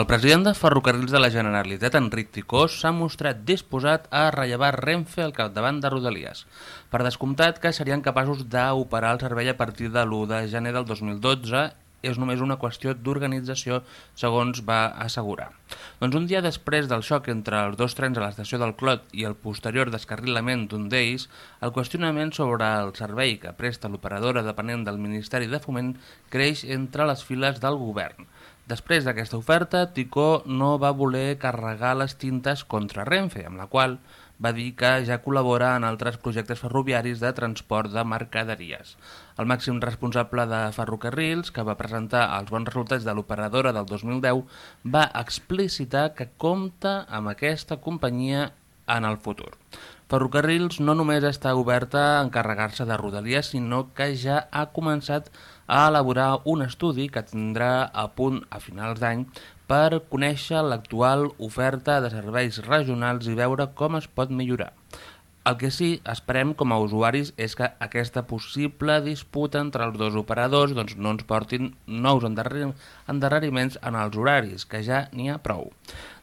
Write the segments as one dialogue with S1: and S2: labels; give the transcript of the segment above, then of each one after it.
S1: El president de Ferrocarrils de la Generalitat, Enric Tricós, s'ha mostrat disposat a rellevar Renfe al capdavant de Rodalies. Per descomptat que serien capaços d'operar el servei a partir de l'1 de gener del 2012 és només una qüestió d'organització, segons va assegurar. Doncs un dia després del xoc entre els dos trens a l'estació del Clot i el posterior descarrilament d'un d'ells, el qüestionament sobre el servei que presta l'operadora depenent del Ministeri de Foment creix entre les files del govern. Després d'aquesta oferta, Ticó no va voler carregar les tintes contra Renfe, amb la qual va dir que ja col·labora en altres projectes ferroviaris de transport de mercaderies. El màxim responsable de Ferrocarrils, que va presentar els bons resultats de l'operadora del 2010, va explicitar que compta amb aquesta companyia en el futur. Ferrocarrils no només està oberta a encarregar-se de Rodalies, sinó que ja ha començat a elaborar un estudi que tindrà a punt a finals d'any per conèixer l'actual oferta de serveis regionals i veure com es pot millorar. El que sí esperem com a usuaris és que aquesta possible disputa entre els dos operadors doncs, no ens portin nous endarreriments en els horaris, que ja n'hi ha prou.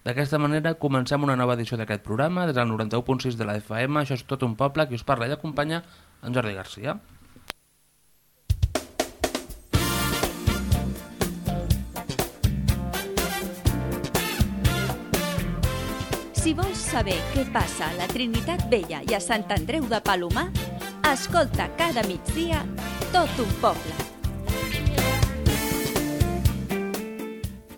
S1: D'aquesta manera comencem una nova edició d'aquest programa des del 91.6 de la FM. Això és tot un poble, qui us parla i acompanya en Jordi Garcia.
S2: Saber què passa a la Trinitat Vella i a Sant Andreu de Palomar, escolta cada migdia tot un poble.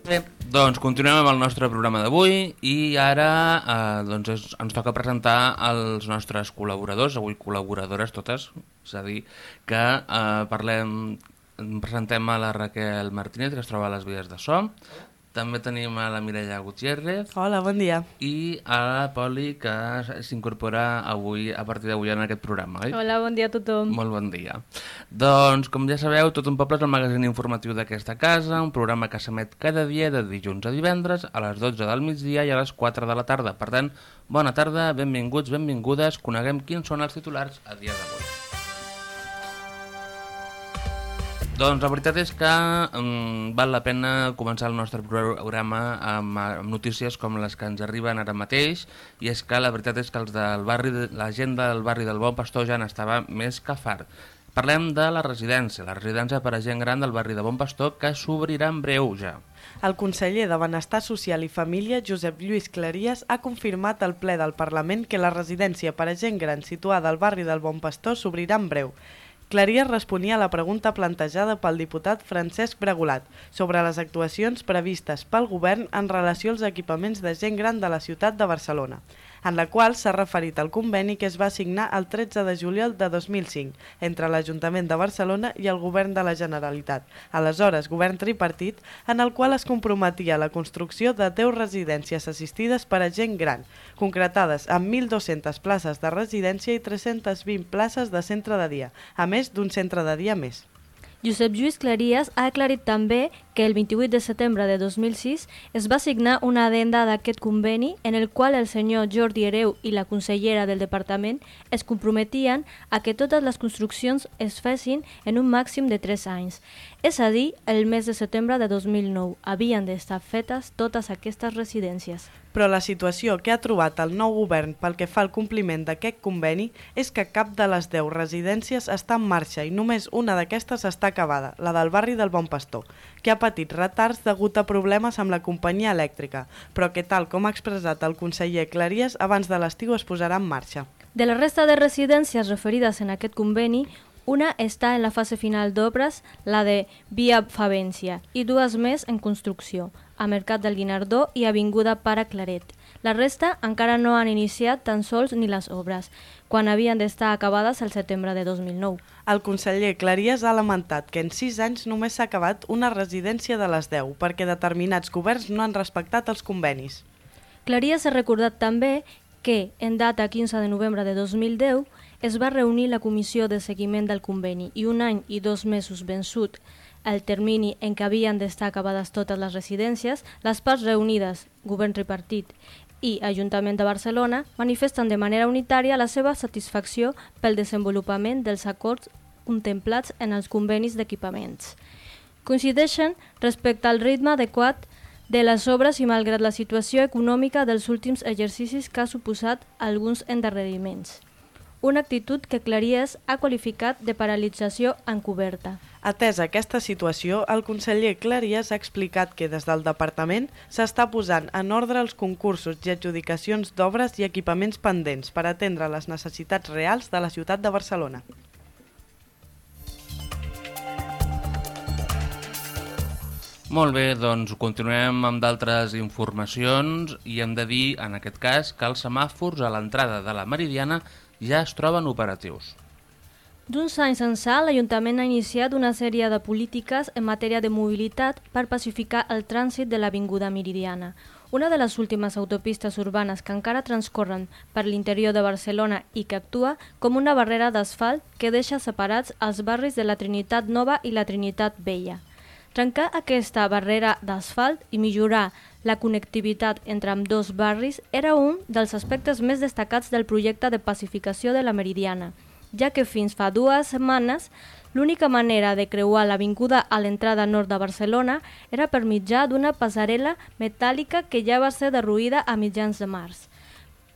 S1: Bé, doncs continuem amb el nostre programa d'avui i ara eh, doncs es, ens toca presentar els nostres col·laboradors, avui col·laboradores totes, és a dir, que eh, parlem, presentem a la Raquel Martínez, que es troba a les vides de so, també tenim a la Mireia Gutiérrez.
S3: Hola, bon dia.
S1: I a la Poli, que s'incorpora avui a partir d'avui en aquest programa, oi?
S4: Hola, bon dia a tothom.
S1: Molt bon dia. Doncs, com ja sabeu, Tot un poble és el magazín informatiu d'aquesta casa, un programa que s'emet cada dia de dilluns a divendres a les 12 del migdia i a les 4 de la tarda. Per tant, bona tarda, benvinguts, benvingudes, coneguem quins són els titulars a dia d'avui. Doncs la veritat és que um, val la pena començar el nostre programa amb, amb notícies com les que ens arriben ara mateix i és que la veritat és que els del barri, la gent del barri del Bon Pastor ja n'estava més que fart. Parlem de la residència, la residència per a gent gran del barri de Bon Pastor que s'obrirà en breu ja.
S3: El conseller de Benestar Social i Família, Josep Lluís Claries, ha confirmat al ple del Parlament que la residència per a gent gran situada al barri del Bon Pastor s'obrirà en breu. Clarias responia a la pregunta plantejada pel diputat Francesc Bregolat sobre les actuacions previstes pel govern en relació als equipaments de gent gran de la ciutat de Barcelona en la qual s'ha referit al conveni que es va signar el 13 de juliol de 2005 entre l'Ajuntament de Barcelona i el Govern de la Generalitat, aleshores govern tripartit, en el qual es comprometia la construcció de 10 residències assistides per a gent gran, concretades amb 1.200 places de residència i 320 places de centre de dia, a més d'un centre de dia més.
S4: Josep Lluís Claries ha aclarit també que el 28 de setembre de 2006 es va signar una adenda d'aquest conveni en el qual el senyor Jordi Hereu i la consellera del departament es comprometien a que totes les construccions es fessin en un màxim de 3 anys. És a dir, el mes de setembre de 2009 havien d'estar fetes totes aquestes residències.
S3: Però la situació que ha trobat el nou govern pel que fa al compliment d'aquest conveni és que cap de les 10 residències està en marxa i només una d'aquestes està acabada, la del barri del Bon Pastor, que ha patit retards degut a problemes amb la companyia elèctrica, però que tal com ha expressat el conseller Claries, abans de l'estiu es posarà en marxa.
S4: De la resta de residències referides en aquest conveni, una està en la fase final d'obres, la de Via Favència, i dues més en construcció, a Mercat del Guinardó i Avinguda Pare Claret. La resta encara no han iniciat tan sols ni les obres, quan havien d'estar acabades el setembre de 2009.
S3: El conseller Claries ha lamentat que en sis anys només s'ha acabat una residència de les 10 perquè determinats governs no han respectat els convenis.
S4: Claries ha recordat també que, en data 15 de novembre de 2010, es va reunir la comissió de seguiment del conveni i un any i dos mesos vençut el termini en què havien d'estar acabades totes les residències, les parts reunides, govern tripartit i Ajuntament de Barcelona, manifesten de manera unitària la seva satisfacció pel desenvolupament dels acords contemplats en els convenis d'equipaments. Coincideixen respecte al ritme adequat de les obres i malgrat la situació econòmica dels últims exercicis que ha suposat alguns endarreriments. Una actitud que Claries ha qualificat de paralització encoberta.
S3: Atesa aquesta situació, el conseller Claries ha explicat que des del departament s'està posant en ordre els concursos i adjudicacions d'obres i equipaments pendents per atendre les necessitats reals de la ciutat de Barcelona.
S1: Molt bé, doncs continuem amb d'altres informacions i hem de dir, en aquest cas, que els semàfors a l'entrada de la Meridiana ja es troben operatius.
S4: D'uns anys ençà, l'Ajuntament ha iniciat una sèrie de polítiques en matèria de mobilitat per pacificar el trànsit de l'Avinguda Meridiana. Una de les últimes autopistes urbanes que encara transcorren per l'interior de Barcelona i que actua com una barrera d'asfalt que deixa separats els barris de la Trinitat Nova i la Trinitat Vella. Trencar aquesta barrera d'asfalt i millorar la connectivitat entre amb dos barris era un dels aspectes més destacats del projecte de pacificació de la Meridiana, ja que fins fa dues setmanes l'única manera de creuar l'avinguda a l'entrada nord de Barcelona era per mitjà d'una passarel·la metàl·lica que ja va ser derruïda a mitjans de març.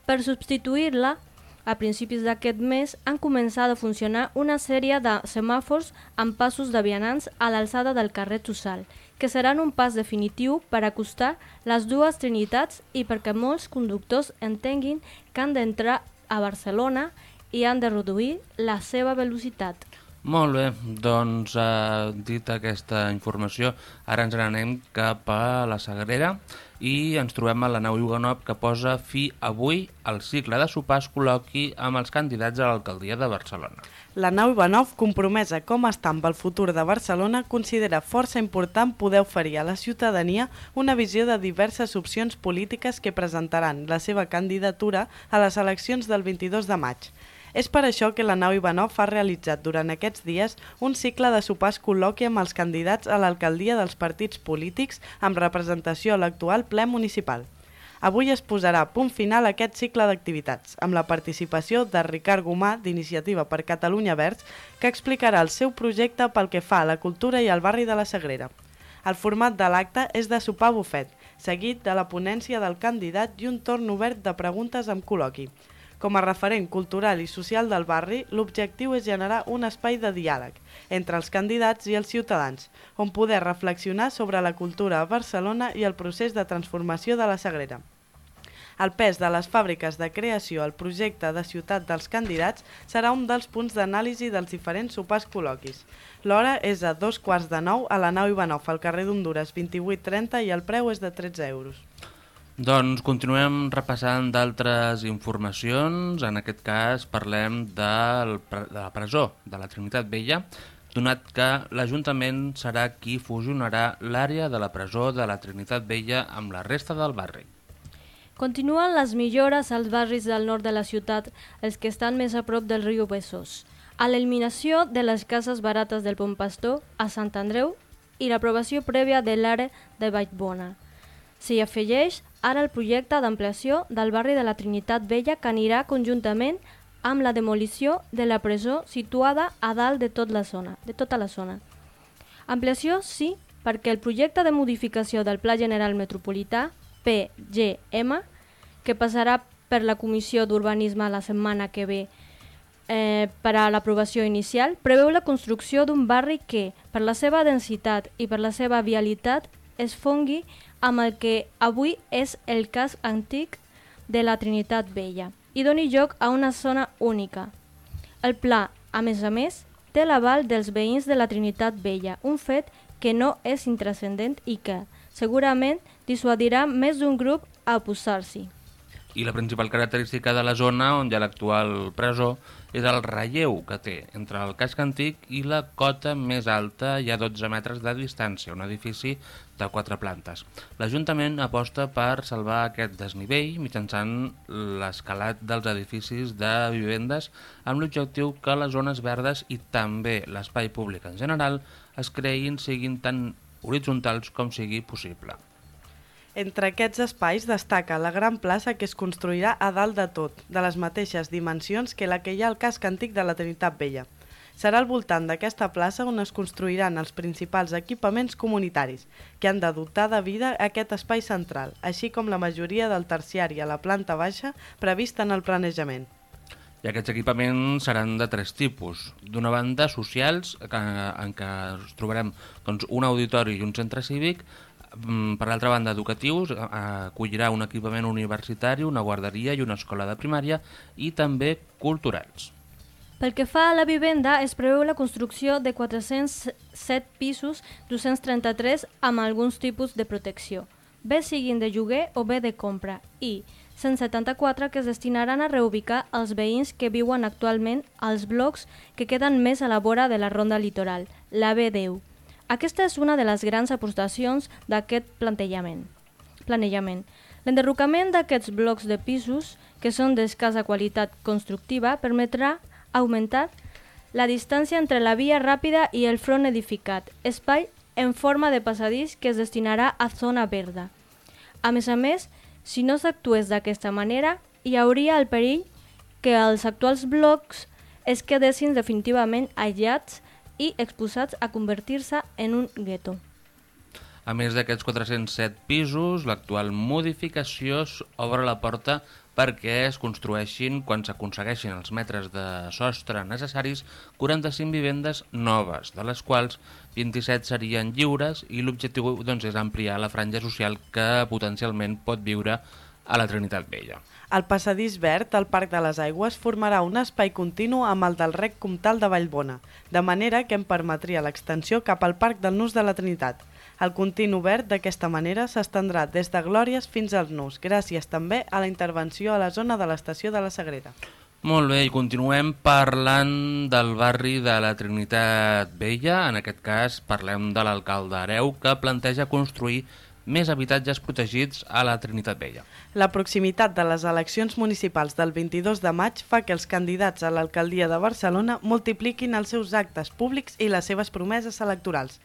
S4: Per substituir-la, a principis d'aquest mes han començat a funcionar una sèrie de semàfors amb passos de vianants a l'alçada del carrer Tussal, que seran un pas definitiu per acostar les dues trinitats i perquè molts conductors entenguin que han d'entrar a Barcelona i han de reduir la seva velocitat.
S1: Molt bé, doncs eh, dit aquesta informació, ara ens n'anem cap a la Sagrera i ens trobem a la nau Hugonop que posa fi avui al cicle de sopars col·loqui amb els candidats a l'alcaldia de Barcelona.
S3: La nau Ivanov, compromesa com està amb el futur de Barcelona, considera força important poder oferir a la ciutadania una visió de diverses opcions polítiques que presentaran la seva candidatura a les eleccions del 22 de maig. És per això que la nau Ivanov ha realitzat durant aquests dies un cicle de sopars col·loqui amb els candidats a l'alcaldia dels partits polítics amb representació a l'actual ple municipal. Avui es posarà punt final aquest cicle d'activitats, amb la participació de Ricard Gomà, d'Iniciativa per Catalunya Verds, que explicarà el seu projecte pel que fa a la cultura i al barri de la Sagrera. El format de l'acte és de sopar bufet, seguit de la ponència del candidat i un torn obert de preguntes amb col·loqui. Com a referent cultural i social del barri, l'objectiu és generar un espai de diàleg entre els candidats i els ciutadans, on poder reflexionar sobre la cultura a Barcelona i el procés de transformació de la Sagrera. El pes de les fàbriques de creació al projecte de ciutat dels candidats serà un dels punts d'anàlisi dels diferents sopars col·loquis. L'hora és a dos quarts de nou a la nau Ivanov, al carrer d'Honduras 2830 i el preu és de 13 euros.
S1: Doncs continuem repassant d'altres informacions. En aquest cas parlem del, de la presó de la Trinitat Vella, donat que l'Ajuntament serà qui fusionarà l'àrea de la presó de la Trinitat Vella amb la resta del barri.
S4: Continuen les millores als barris del nord de la ciutat, els que estan més a prop del riu Besòs, a l'eliminació de les cases barates del Pont Pastor a Sant Andreu i l'aprovació prèvia de l'àrea de Vallbona. S'hi afegeix ara el projecte d'ampliació del barri de la Trinitat Vella que anirà conjuntament amb la demolició de la presó situada a dalt de, tot la zona, de tota la zona. Ampliació sí, perquè el projecte de modificació del Pla General Metropolità, PGM, que passarà per la Comissió d'Urbanisme la setmana que ve eh, per a l'aprovació inicial, preveu la construcció d'un barri que, per la seva densitat i per la seva vialitat, es fongui amb el que avui és el cas antic de la Trinitat Vella i doni lloc a una zona única. El pla, a més a més, té l'aval dels veïns de la Trinitat Vella, un fet que no és intrascendent i que, segurament, dissuadirà més d'un grup a oposar-s'hi.
S1: I la principal característica de la zona on hi ha l'actual presó és el relleu que té entre el casc antic i la cota més alta i a 12 metres de distància, un edifici de quatre plantes. L'Ajuntament aposta per salvar aquest desnivell mitjançant l'escalat dels edificis de vivendes amb l'objectiu que les zones verdes i també l'espai públic en general es creïn siguin tan horitzontals com sigui possible.
S3: Entre aquests espais destaca la gran plaça que es construirà a dalt de tot, de les mateixes dimensions que la que hi ha al casc antic de la Trinitat Vella. Serà al voltant d'aquesta plaça on es construiran els principals equipaments comunitaris, que han de dotar de vida aquest espai central, així com la majoria del terciari a la planta baixa prevista en el planejament.
S1: I aquests equipaments seran de tres tipus. D'una banda, socials, en què ens trobarem doncs, un auditori i un centre cívic, Mm, per l'altra banda, educatius, eh, acollirà un equipament universitari, una guarderia i una escola de primària i també culturals.
S4: Pel que fa a la vivenda, es preveu la construcció de 407 pisos, 233 amb alguns tipus de protecció, bé siguin de lloguer o bé de compra, i 174 que es destinaran a reubicar els veïns que viuen actualment als blocs que queden més a la vora de la ronda litoral, la B10, aquesta és una de les grans apostacions d'aquest plantejament. planejament. L'enderrocament d'aquests blocs de pisos, que són d'escassa qualitat constructiva, permetrà augmentar la distància entre la via ràpida i el front edificat, espai en forma de passadís que es destinarà a zona verda. A més a més, si no s'actués d'aquesta manera, hi hauria el perill que els actuals blocs es quedessin definitivament aïllats i exposats a convertir-se en un gueto.
S1: A més d'aquests 407 pisos, l'actual modificació obre la porta perquè es construeixin, quan s'aconsegueixin els metres de sostre necessaris, 45 vivendes noves, de les quals 27 serien lliures i l'objectiu doncs, és ampliar la franja social que potencialment pot viure a la Trinitat Vella.
S3: El passadís verd al Parc de les Aigües formarà un espai continu amb el del rec comtal de Vallbona, de manera que em permetria l'extensió cap al Parc del Nus de la Trinitat. El continu verd d'aquesta manera s'estendrà des de Glòries fins al Nus, gràcies també a la intervenció a la zona de l'estació de la Sagrera.
S1: Molt bé, i continuem parlant del barri de la Trinitat Vella. En aquest cas parlem de l'alcalde Areu, que planteja construir més habitatges protegits a la Trinitat Vella.
S3: La proximitat de les eleccions municipals del 22 de maig fa que els candidats a l'alcaldia de Barcelona multipliquin els seus actes públics i les seves promeses electorals.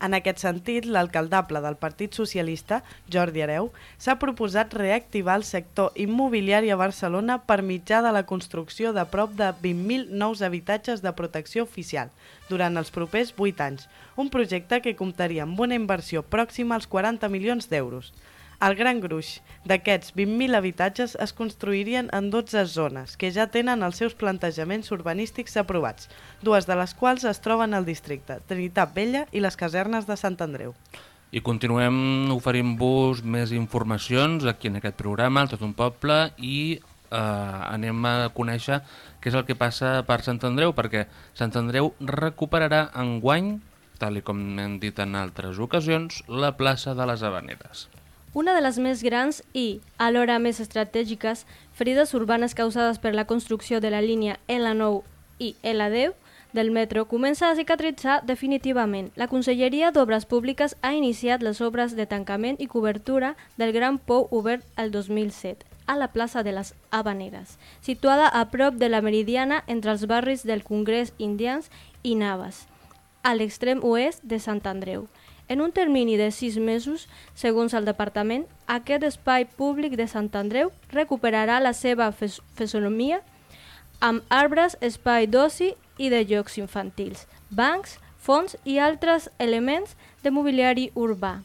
S3: En aquest sentit, l'alcaldable del Partit Socialista, Jordi Areu, s'ha proposat reactivar el sector immobiliari a Barcelona per mitjà de la construcció de prop de 20.000 nous habitatges de protecció oficial durant els propers 8 anys, un projecte que comptaria amb una inversió pròxima als 40 milions d'euros. El gran gruix d'aquests 20.000 habitatges es construirien en 12 zones que ja tenen els seus plantejaments urbanístics aprovats, dues de les quals es troben al districte, Trinitat Vella i les casernes de Sant Andreu.
S1: I continuem oferint-vos més informacions aquí en aquest programa, Tot un Poble, i eh, anem a conèixer què és el que passa per Sant Andreu, perquè Sant Andreu recuperarà enguany, tal com hem dit en altres ocasions, la plaça de les Havaneres.
S4: Una de les més grans i, alhora més estratègiques, ferides urbanes causades per la construcció de la línia L9 i L10 del metro comença a cicatritzar definitivament. La Conselleria d'Obres Públiques ha iniciat les obres de tancament i cobertura del Gran Pou obert el 2007 a la plaça de les Habaneres, situada a prop de la Meridiana entre els barris del Congrés Indians i Navas, a l'extrem oest de Sant Andreu. En un termini de sis mesos, segons el departament, aquest espai públic de Sant Andreu recuperarà la seva fesonomia amb arbres, espai d'oci i de jocs infantils, bancs, fons i altres elements de mobiliari urbà.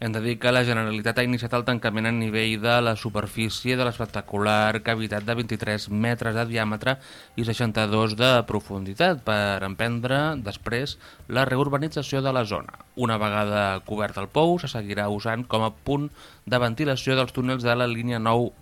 S1: Hem de dir que la Generalitat ha iniciat el tancament a nivell de la superfície de l'espectacular cavitat de 23 metres de diàmetre i 62 de profunditat per emprendre després la reurbanització de la zona. Una vegada cobert el pou, se seguirà usant com a punt de ventilació dels túnels de la línia 9,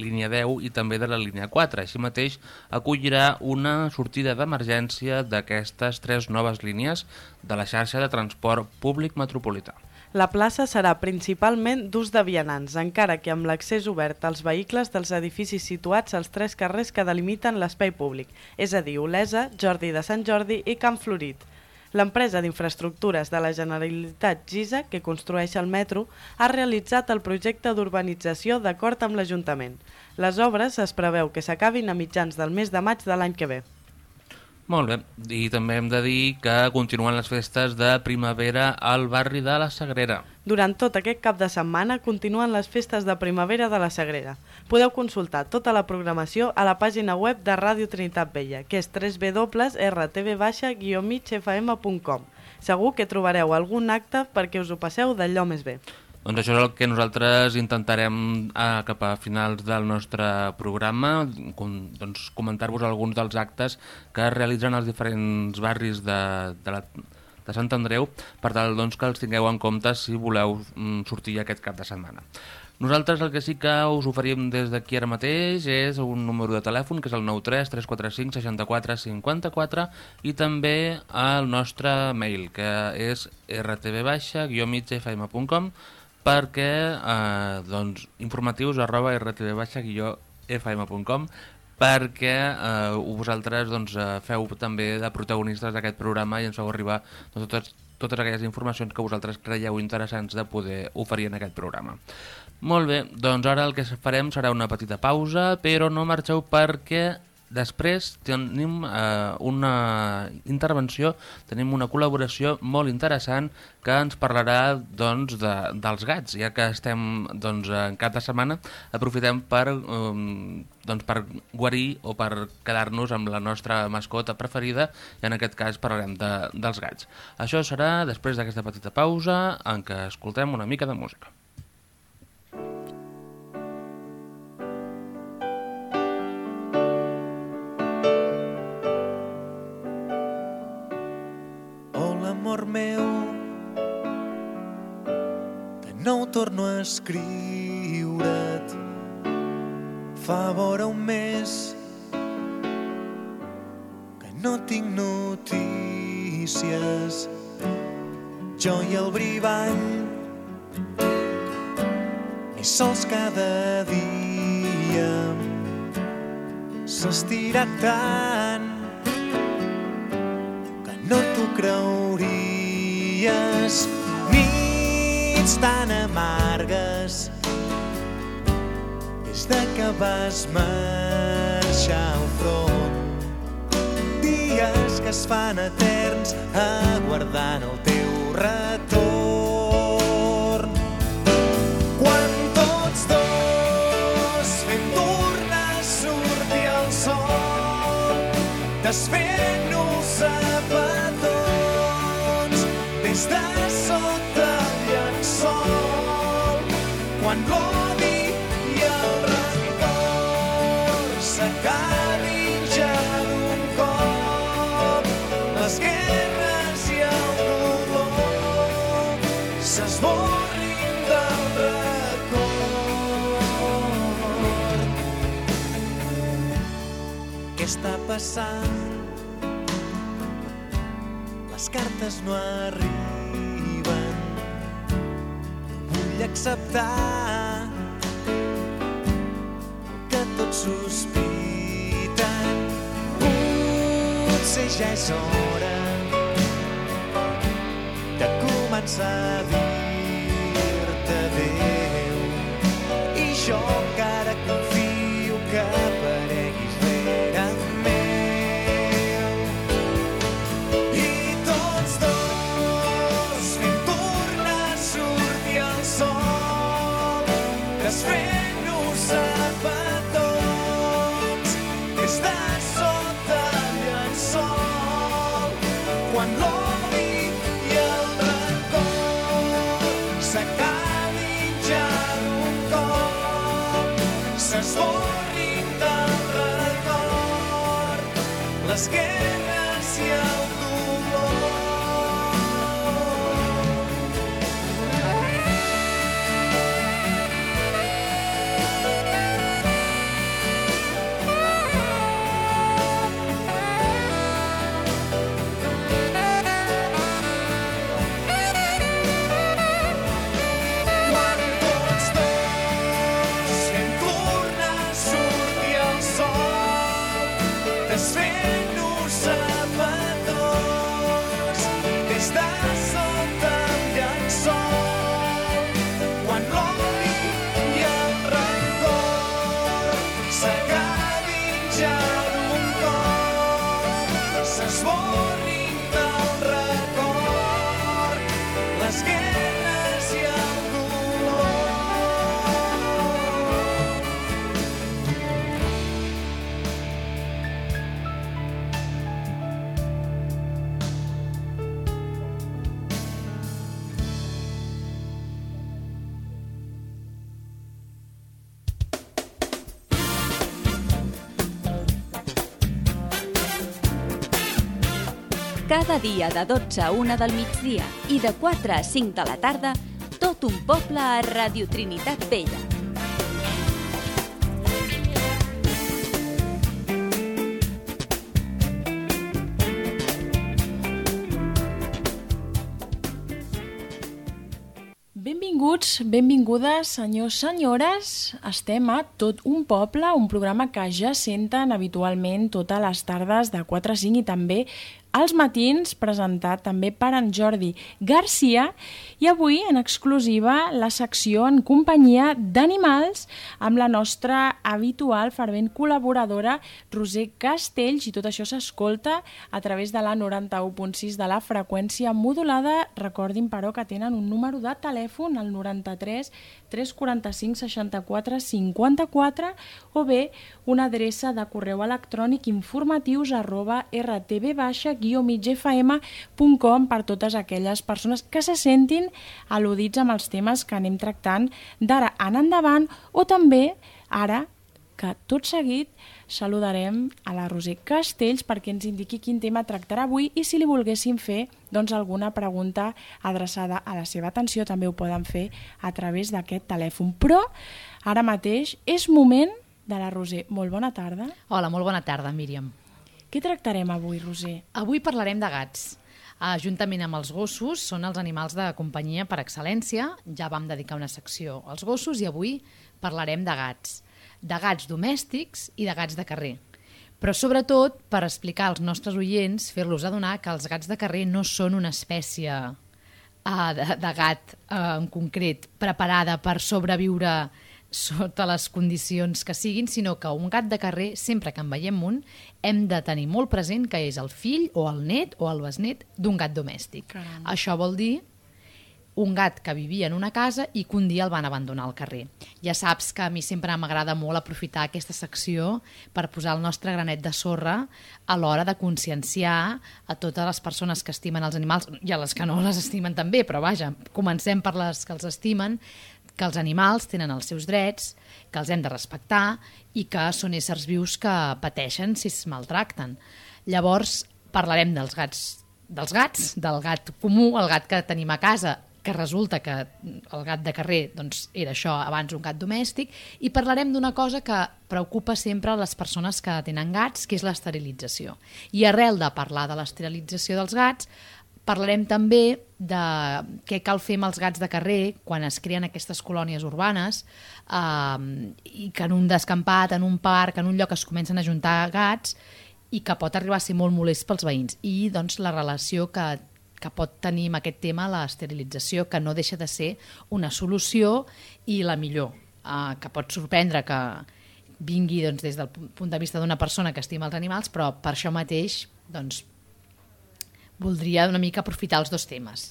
S1: línia 10 i també de la línia 4. Així mateix acollirà una sortida d'emergència d'aquestes tres noves línies de la xarxa de transport públic metropolità.
S3: La plaça serà principalment d'ús de vianants, encara que amb l'accés obert als vehicles dels edificis situats als tres carrers que delimiten l'espai públic, és a dir, Olesa, Jordi de Sant Jordi i Camp Florit. L'empresa d'infraestructures de la Generalitat GISA, que construeix el metro, ha realitzat el projecte d'urbanització d'acord amb l'Ajuntament. Les obres es preveu que s'acabin a mitjans del mes de maig de l'any que ve.
S1: Molt bé, i també hem de dir que continuen les festes de primavera al barri de la Sagrera.
S3: Durant tot aquest cap de setmana continuen les festes de primavera de la Sagrera. Podeu consultar tota la programació a la pàgina web de Ràdio Trinitat Vella, que és www.rtv-migfm.com. Segur que trobareu algun acte perquè us ho passeu d'allò més bé.
S1: Doncs això és el que nosaltres intentarem eh, cap a finals del nostre programa, com, doncs, comentar-vos alguns dels actes que es realitzen als diferents barris de, de, la, de Sant Andreu, per tal doncs, que els tingueu en compte si voleu mm, sortir aquest cap de setmana. Nosaltres el que sí que us oferim des d'aquí ara mateix és un número de telèfon, que és el 93 345 64 54 i també el nostre mail, que és rtv-migfm.com perquè eh, doncs, informatius arroba rtv-fm.com perquè eh, vosaltres doncs, eh, feu també de protagonistes d'aquest programa i ens feu arribar doncs, totes, totes aquelles informacions que vosaltres creieu interessants de poder oferir en aquest programa. Molt bé, doncs ara el que farem serà una petita pausa, però no marxeu perquè Després tenim eh, una intervenció, tenim una col·laboració molt interessant que ens parlarà doncs, de, dels gats, ja que estem doncs, en cap de setmana, aprofitem per, um, doncs, per guarir o per quedar-nos amb la nostra mascota preferida i en aquest cas parlarem de, dels gats. Això serà després d'aquesta petita pausa en què escoltem una mica de música.
S5: Meu de nou torno a escriure't. Fa vora un mes que no tinc notícies. Jo i el brivall ni sols cada dia s'estira tant que no t'ho creuries nits tan amargues des de que vas marxar al front. Dies que es fan eterns aguardant el teu retorn passant? Les cartes no arriben. No vull acceptar que tots sospiten. Potser ja és hora de començar a dir-te
S2: Cada dia de 12 a 1 del migdia i de 4 a 5 de la tarda, tot un poble a Radio Trinitat Vella.
S6: Benvinguts, benvingudes, senyors, senyores. Estem a Tot un poble, un programa que ja senten habitualment totes les tardes de 4 a 5 i també als matins, presentat també per en Jordi Garcia i avui en exclusiva la secció en companyia d'animals amb la nostra habitual fervent col·laboradora Roser Castells i tot això s'escolta a través de la 91.6 de la freqüència modulada. Recordin, però, que tenen un número de telèfon, el 93 345 64 54 o bé una adreça de correu electrònic informatius arroba rtb migfm.com per totes aquelles persones que se sentin al·ludits amb els temes que anem tractant d'ara en endavant o també ara que tot seguit saludarem a la Roser Castells perquè ens indiqui quin tema tractarà avui i si li volguéssim fer doncs, alguna pregunta adreçada a la seva atenció també ho poden fer a través d'aquest telèfon. Però ara mateix és moment de la Roser. Molt bona tarda.
S7: Hola, molt bona tarda, Míriam.
S6: Què tractarem avui, Roser?
S7: Avui parlarem de gats. Uh, juntament amb els gossos, són els animals de companyia per excel·lència. Ja vam dedicar una secció als gossos i avui parlarem de gats. De gats domèstics i de gats de carrer. Però sobretot per explicar als nostres oients, fer-los adonar que els gats de carrer no són una espècie uh, de, de gat uh, en concret preparada per sobreviure sota les condicions que siguin, sinó que un gat de carrer, sempre que en veiem un, hem de tenir molt present que és el fill o el net o el besnet d'un gat domèstic.
S6: Caram.
S7: Això vol dir un gat que vivia en una casa i que un dia el van abandonar al carrer. Ja saps que a mi sempre m'agrada molt aprofitar aquesta secció per posar el nostre granet de sorra a l'hora de conscienciar a totes les persones que estimen els animals i a les que no les estimen també, però vaja, comencem per les que els estimen, que els animals tenen els seus drets, que els hem de respectar i que són éssers vius que pateixen si es maltracten. Llavors parlarem dels gats, dels gats, del gat comú, el gat que tenim a casa, que resulta que el gat de carrer doncs, era això abans un gat domèstic, i parlarem d'una cosa que preocupa sempre les persones que tenen gats, que és l'esterilització. I arrel de parlar de l'esterilització dels gats, Parlarem també de què cal fer amb els gats de carrer quan es creen aquestes colònies urbanes eh, i que en un descampat, en un parc, en un lloc es comencen a juntar gats i que pot arribar a ser molt molest pels veïns. I doncs la relació que, que pot tenir amb aquest tema l'esterilització, que no deixa de ser una solució i la millor, eh, que pot sorprendre que vingui doncs, des del punt de vista d'una persona que estima els animals, però per això mateix doncs, voldria una mica aprofitar els dos temes.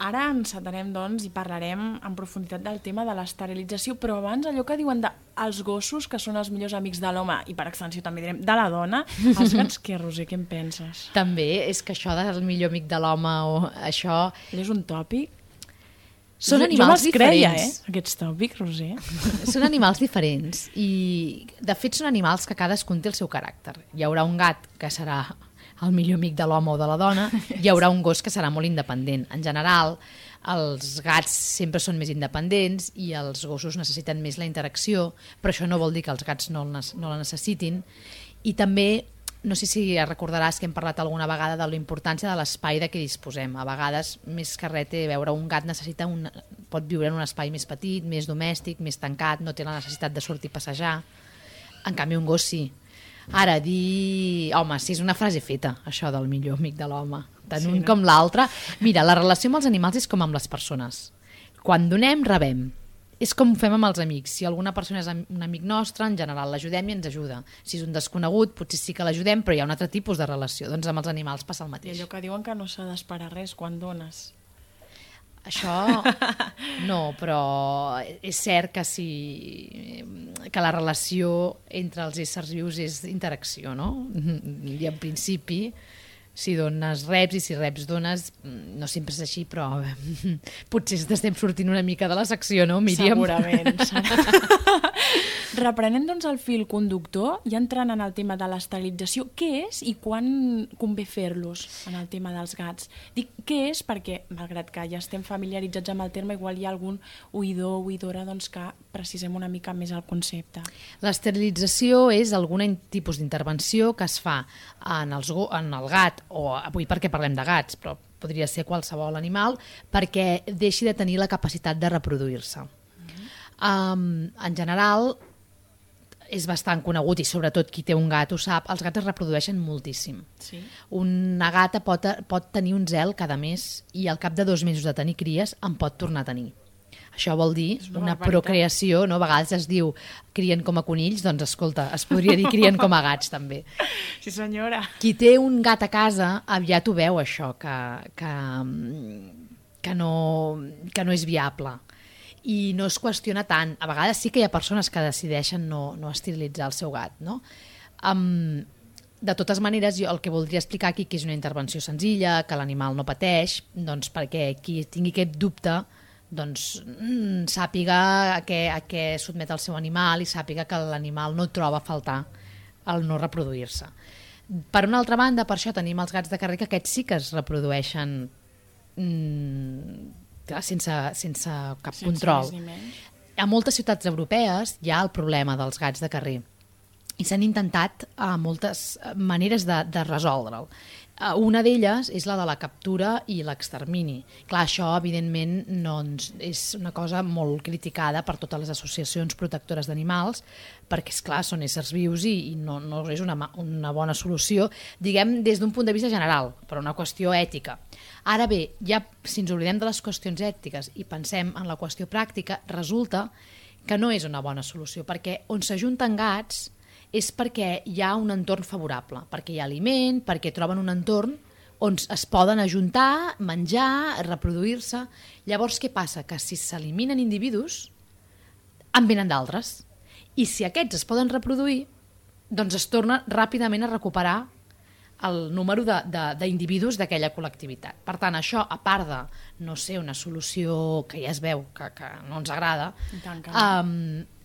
S6: Ara ens atenem, doncs, i parlarem en profunditat del tema de l'esterilització, però abans allò que diuen de els gossos, que són els millors amics de l'home, i per extensió també direm de la dona, els gats què, Roser, què en penses?
S7: També és que això del millor amic de l'home o això...
S6: És un tòpic?
S7: Són animals
S6: jo creia,
S7: diferents.
S6: eh, aquests tòpics, Roser.
S7: Són animals diferents i, de fet, són animals que cadascun té el seu caràcter. Hi haurà un gat que serà el millor amic de l'home o de la dona, hi haurà un gos que serà molt independent. En general, els gats sempre són més independents i els gossos necessiten més la interacció, però això no vol dir que els gats no, no la necessitin. I també, no sé si recordaràs que hem parlat alguna vegada de la importància de l'espai de què disposem. A vegades, més que res té veure, un gat necessita un, pot viure en un espai més petit, més domèstic, més tancat, no té la necessitat de sortir a passejar. En canvi, un gos sí. Ara, dir... Home, si és una frase feta, això del millor amic de l'home. Tant sí, un no? com l'altre. Mira, la relació amb els animals és com amb les persones. Quan donem, rebem. És com fem amb els amics. Si alguna persona és un amic nostre, en general l'ajudem i ens ajuda. Si és un desconegut, potser sí que l'ajudem, però hi ha un altre tipus de relació. Doncs amb els animals passa el mateix.
S6: I allò que diuen que no s'ha d'esperar res quan dones.
S7: Això no, però és cert que si que la relació entre els éssers vius és interacció, no? I en principi si dones reps i si reps dones, no sempre és així, però potser estem sortint una mica de la secció, no, Míriam?
S6: Segurament. reprenent doncs el fil conductor i entrant en el tema de l'esterilització, què és i quan convé fer-los en el tema dels gats? Dic què és perquè, malgrat que ja estem familiaritzats amb el terme, igual hi ha algun oïdor o oïdora doncs, que precisem una mica més el concepte.
S7: L'esterilització és algun tipus d'intervenció que es fa en, els, en el gat, o avui perquè parlem de gats, però podria ser qualsevol animal, perquè deixi de tenir la capacitat de reproduir-se. Um, en general, és bastant conegut, i sobretot qui té un gat ho sap, els gats es reprodueixen moltíssim.
S6: Sí.
S7: Una gata pot, pot tenir un zel cada mes i al cap de dos mesos de tenir cries en pot tornar a tenir. Això vol dir
S6: una
S7: una procreació, no? a vegades es diu crien com a conills, doncs escolta, es podria dir crien com a gats també.
S6: Sí, senyora.
S7: Qui té un gat a casa aviat ho veu això, que, que, que, no, que no és viable i no es qüestiona tant. A vegades sí que hi ha persones que decideixen no, no esterilitzar el seu gat, no? Um, de totes maneres, jo el que voldria explicar aquí que és una intervenció senzilla, que l'animal no pateix, doncs perquè qui tingui aquest dubte doncs mm, sàpiga a què, a què sotmet el seu animal i sàpiga que l'animal no troba a faltar el no reproduir-se. Per una altra banda, per això tenim els gats de carrer que aquests sí que es reprodueixen mm, clar, sense, sense cap
S6: Sense
S7: control. A moltes ciutats europees hi ha el problema dels gats de carrer i s'han intentat moltes eh, maneres de, de resoldre'l. Uh, una d'elles és la de la captura i l'extermini. Clar, això, evidentment, no ens, és una cosa molt criticada per totes les associacions protectores d'animals, perquè, és clar són éssers vius i, i no, no és una, una bona solució, diguem, des d'un punt de vista general, però una qüestió ètica. Ara bé, ja, si ens oblidem de les qüestions ètiques i pensem en la qüestió pràctica, resulta que no és una bona solució, perquè on s'ajunten gats és perquè hi ha un entorn favorable, perquè hi ha aliment, perquè troben un entorn on es poden ajuntar, menjar, reproduir-se. Llavors, què passa? Que si s'eliminen individus, en venen d'altres. I si aquests es poden reproduir, doncs es torna ràpidament a recuperar el número d'individus d'aquella col·lectivitat. Per tant, això, a part de no ser una solució que ja es veu que, que no ens agrada,
S6: I tant que
S7: um,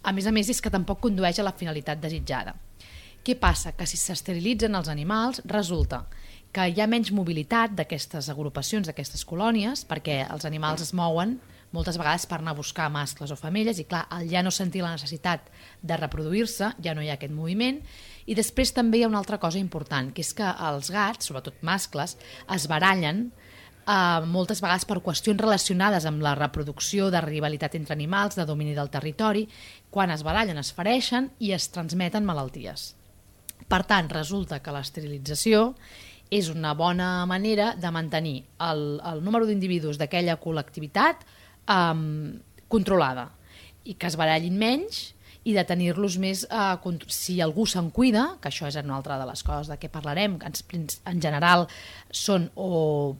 S7: a més a més és que tampoc condueix a la finalitat desitjada. Què passa? Que si s'esterilitzen els animals, resulta que hi ha menys mobilitat d'aquestes agrupacions, d'aquestes colònies, perquè els animals es mouen moltes vegades per anar a buscar mascles o femelles i clar, al ja no sentir la necessitat de reproduir-se, ja no hi ha aquest moviment i després també hi ha una altra cosa important que és que els gats, sobretot mascles es barallen eh, moltes vegades per qüestions relacionades amb la reproducció de rivalitat entre animals, de domini del territori quan es barallen es fereixen i es transmeten malalties. Per tant, resulta que l'esterilització és una bona manera de mantenir el, el número d'individus d'aquella col·lectivitat um, controlada i que es barallin menys i de tenir-los més... Contr- si algú se'n cuida, que això és una altra de les coses de què parlarem, que en general són o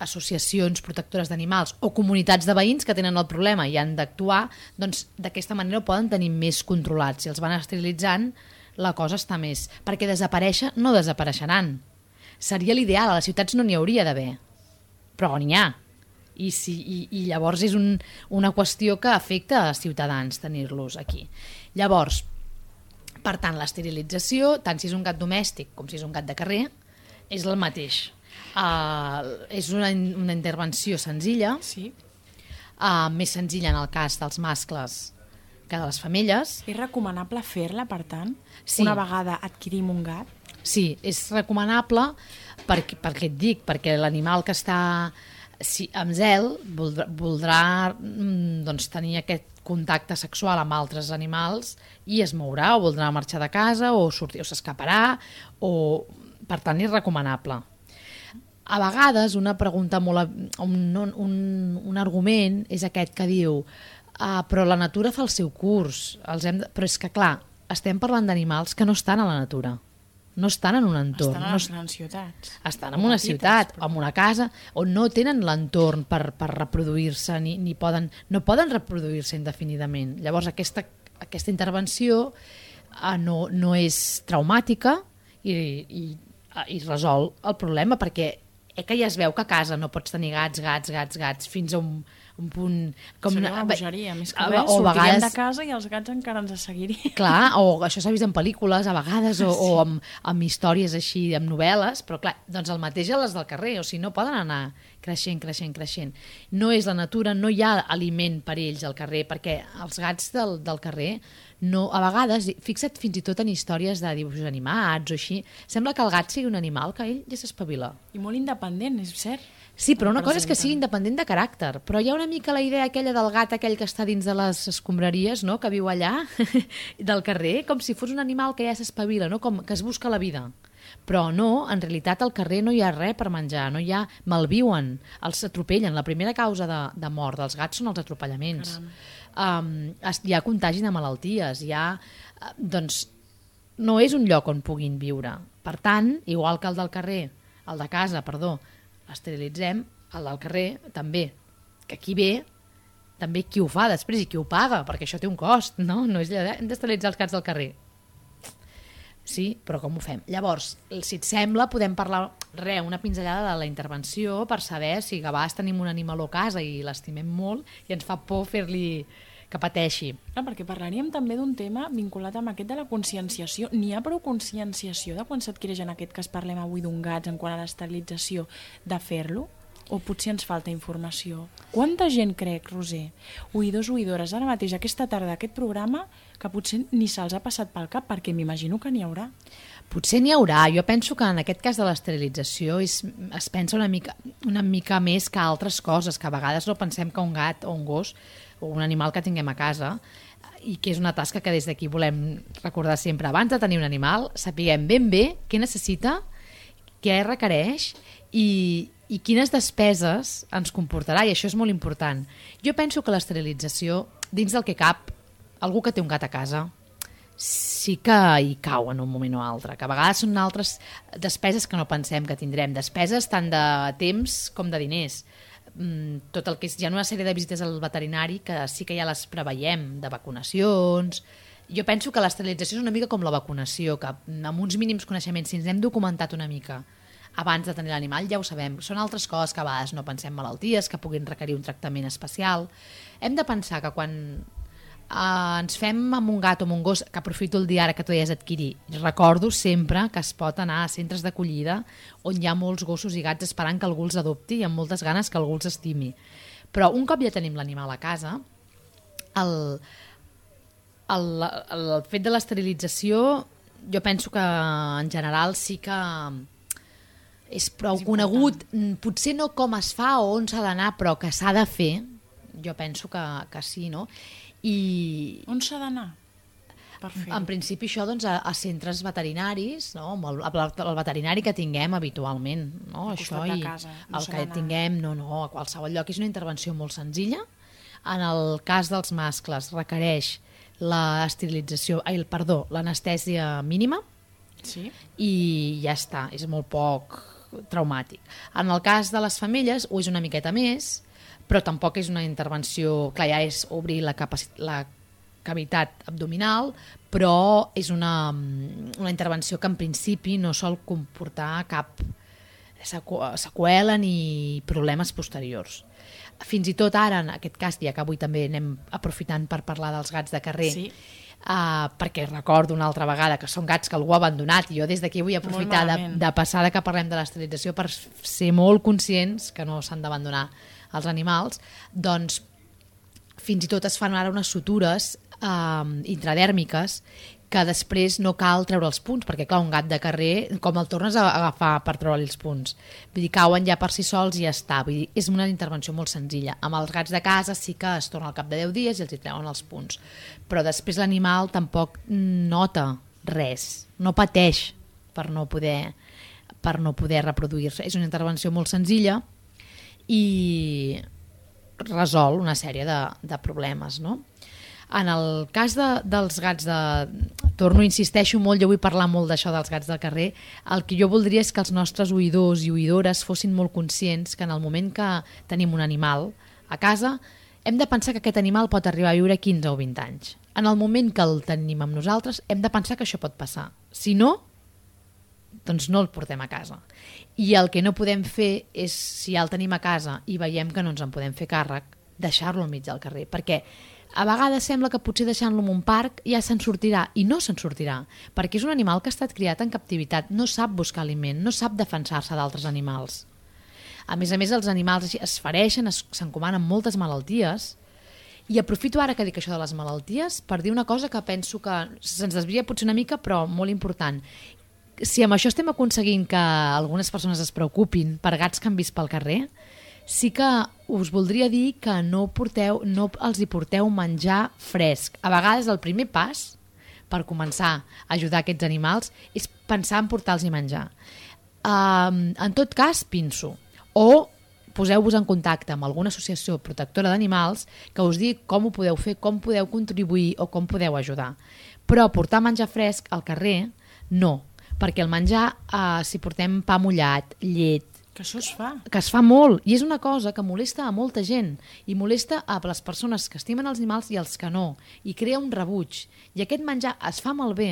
S7: associacions protectores d'animals o comunitats de veïns que tenen el problema i han d'actuar, doncs d'aquesta manera ho poden tenir més controlats. Si els van esterilitzant, la cosa està més... Perquè desaparèixer no desapareixeran. Seria l'ideal, a les ciutats no n'hi hauria d'haver, però n'hi ha. I, si, i, I llavors és un, una qüestió que afecta a ciutadans tenir-los aquí. Llavors, per tant, l'esterilització, tant si és un gat domèstic com si és un gat de carrer, és el mateix. Uh, és una, una intervenció senzilla,
S6: Sí.
S7: uh, més senzilla en el cas dels mascles que de les femelles.
S6: És recomanable fer-la, per tant,
S7: Sí.
S6: una vegada adquirim un gat?
S7: Sí, és recomanable perquè, perquè et dic, perquè l'animal que està si, amb zel voldrà, voldrà mm, doncs, tenir aquest contacte sexual amb altres animals i es mourà o voldrà marxar de casa o sortir o s'escaparà o per tant és recomanable. A vegades una pregunta molt... Un, un, un argument és aquest que diu ah, però la natura fa el seu curs, els hem de... però és que clar, estem parlant d'animals que no estan a la natura, no estan en un entorn,
S6: Estan a
S7: no
S6: grans ciutats.
S7: estan en una
S6: Petites,
S7: ciutat,
S6: però-
S7: en una casa, on no tenen l'entorn per, per reproduir-se, ni, ni poden, no poden reproduir-se indefinidament. Llavors, aquesta, aquesta intervenció eh, no, no és traumàtica i, i, i resol el problema, perquè que ja es veu que a casa no pots tenir gats, gats, gats, gats, fins a un, un punt... Com
S6: Seria una bogeria, més que res,
S7: o a vegades-
S6: de casa i els gats encara ens seguirien.
S7: Clar, o això s'ha vist en pel·lícules a vegades, o, o amb, amb històries així, amb novel·les, però clar, doncs el mateix a les del carrer, o sigui, no poden anar creixent, creixent, creixent. No és la natura, no hi ha aliment per ells al carrer, perquè els gats del, del carrer, no, a vegades, fixa't fins i tot en històries de dibuixos animats o així, sembla que el gat sigui un animal que ell ja s'espavila.
S6: I molt independent, és cert.
S7: Sí, però una cosa és que sigui independent de caràcter, però hi ha una mica la idea aquella del gat aquell que està dins de les escombraries, no?, que viu allà, del carrer, com si fos un animal que ja s'espavila, no?, com que es busca la vida. Però no, en realitat al carrer no hi ha res per menjar, no hi ha... malviuen, els atropellen. La primera causa de, de mort dels gats són els atropellaments. Um, es, hi ha contagi de malalties, hi ha... eh, Doncs no és un lloc on puguin viure. Per tant, igual que el del carrer, el de casa, perdó, esterilitzem, el del carrer també, que qui ve també qui ho fa després i qui ho paga, perquè això té un cost, no? No és hem d'esterilitzar els gats del carrer. Sí, però com ho fem? Llavors, si et sembla, podem parlar re, una pinzellada de la intervenció per saber si a vegades tenim un animal a casa i l'estimem molt i ens fa por fer-li que pateixi.
S6: Clar, perquè parlaríem també d'un tema vinculat amb aquest de la conscienciació. N'hi ha prou conscienciació de quan s'adquireix, en aquest cas parlem avui d'un gat en quant a l'esterilització, de fer-lo? O potser ens falta informació? Quanta gent crec, Roser, oïdors, oïdores, ara mateix, aquesta tarda, aquest programa, que potser ni se'ls ha passat pel cap, perquè m'imagino que n'hi haurà.
S7: Potser n'hi haurà. Jo penso que en aquest cas de l'esterilització es, es pensa una mica, una mica més que altres coses, que a vegades no pensem que un gat o un gos o un animal que tinguem a casa i que és una tasca que des d'aquí volem recordar sempre. Abans de tenir un animal, sapiguem ben bé què necessita, què requereix i, i quines despeses ens comportarà, i això és molt important. Jo penso que l'esterilització, dins del que cap, algú que té un gat a casa, sí que hi cau en un moment o altre, que a vegades són altres despeses que no pensem que tindrem, despeses tant de temps com de diners. Mm, tot el que és, hi ha una sèrie de visites al veterinari que sí que ja les preveiem, de vacunacions... Jo penso que l'esterilització és una mica com la vacunació, que amb uns mínims coneixements, si ens hem documentat una mica abans de tenir l'animal, ja ho sabem. Són altres coses que a vegades no pensem malalties, que puguin requerir un tractament especial. Hem de pensar que quan eh, ens fem amb un gat o amb un gos, que aprofito el dia ara que tu deies adquirir, recordo sempre que es pot anar a centres d'acollida on hi ha molts gossos i gats esperant que algú els adopti i amb moltes ganes que algú els estimi. Però un cop ja tenim l'animal a casa, el, el, el fet de l'esterilització jo penso que en general sí que és prou
S6: És
S7: conegut, Mm, potser no com es fa o on s'ha d'anar, però que s'ha de fer, jo penso que, que sí, no? I
S6: On s'ha d'anar? Per fer
S7: en principi això doncs, a, a centres veterinaris, no? amb el, el, veterinari que tinguem habitualment. No?
S6: Al
S7: això i
S6: casa, no
S7: el que
S6: d'anar.
S7: tinguem, no, no, a qualsevol lloc. És una intervenció molt senzilla. En el cas dels mascles requereix l'esterilització, ai, el perdó, l'anestèsia mínima,
S6: Sí?
S7: i ja està, és molt poc traumàtic. En el cas de les femelles ho és una miqueta més, però tampoc és una intervenció, clar, ja és obrir la, la cavitat abdominal, però és una, una intervenció que en principi no sol comportar cap seqüela ni problemes posteriors. Fins i tot ara, en aquest cas, ja que avui també anem aprofitant per parlar dels gats de carrer,
S6: Sí.
S7: Uh, perquè recordo una altra vegada que són gats que algú ha abandonat i jo des d'aquí vull aprofitar de, de passada que parlem de l'esterilització per ser molt conscients que no s'han d'abandonar els animals doncs fins i tot es fan ara unes sutures um, intradèrmiques que després no cal treure els punts, perquè clar, un gat de carrer, com el tornes a agafar per treure els punts? Vull dir, cauen ja per si sols i ja està. Vull dir, és una intervenció molt senzilla. Amb els gats de casa sí que es torna al cap de 10 dies i els hi treuen els punts. Però després l'animal tampoc nota res, no pateix per no poder per no poder reproduir-se. És una intervenció molt senzilla i resol una sèrie de, de problemes, no? En el cas de, dels gats de... Torno, insisteixo molt, jo vull parlar molt d'això dels gats del carrer. El que jo voldria és que els nostres oïdors i oïdores fossin molt conscients que en el moment que tenim un animal a casa hem de pensar que aquest animal pot arribar a viure 15 o 20 anys. En el moment que el tenim amb nosaltres hem de pensar que això pot passar. Si no, doncs no el portem a casa. I el que no podem fer és, si ja el tenim a casa i veiem que no ens en podem fer càrrec, deixar-lo al mig del carrer, perquè a vegades sembla que potser deixant-lo en un parc ja se'n sortirà, i no se'n sortirà, perquè és un animal que ha estat criat en captivitat, no sap buscar aliment, no sap defensar-se d'altres animals. A més a més, els animals es fereixen, es- s'encomanen moltes malalties, i aprofito ara que dic això de les malalties per dir una cosa que penso que se'ns desvia potser una mica, però molt important. Si amb això estem aconseguint que algunes persones es preocupin per gats que han vist pel carrer, sí que us voldria dir que no, porteu, no els hi porteu menjar fresc. A vegades el primer pas per començar a ajudar aquests animals és pensar en portar-los menjar. Um, en tot cas, pinso. O poseu-vos en contacte amb alguna associació protectora d'animals que us digui com ho podeu fer, com podeu contribuir o com podeu ajudar. Però portar menjar fresc al carrer, no. Perquè el menjar, eh, si portem pa mullat, llet,
S6: Que això es fa.
S7: que es fa molt i és una cosa que molesta a molta gent i molesta a les persones que estimen els animals i els que no i crea un rebuig. I aquest menjar es fa malbé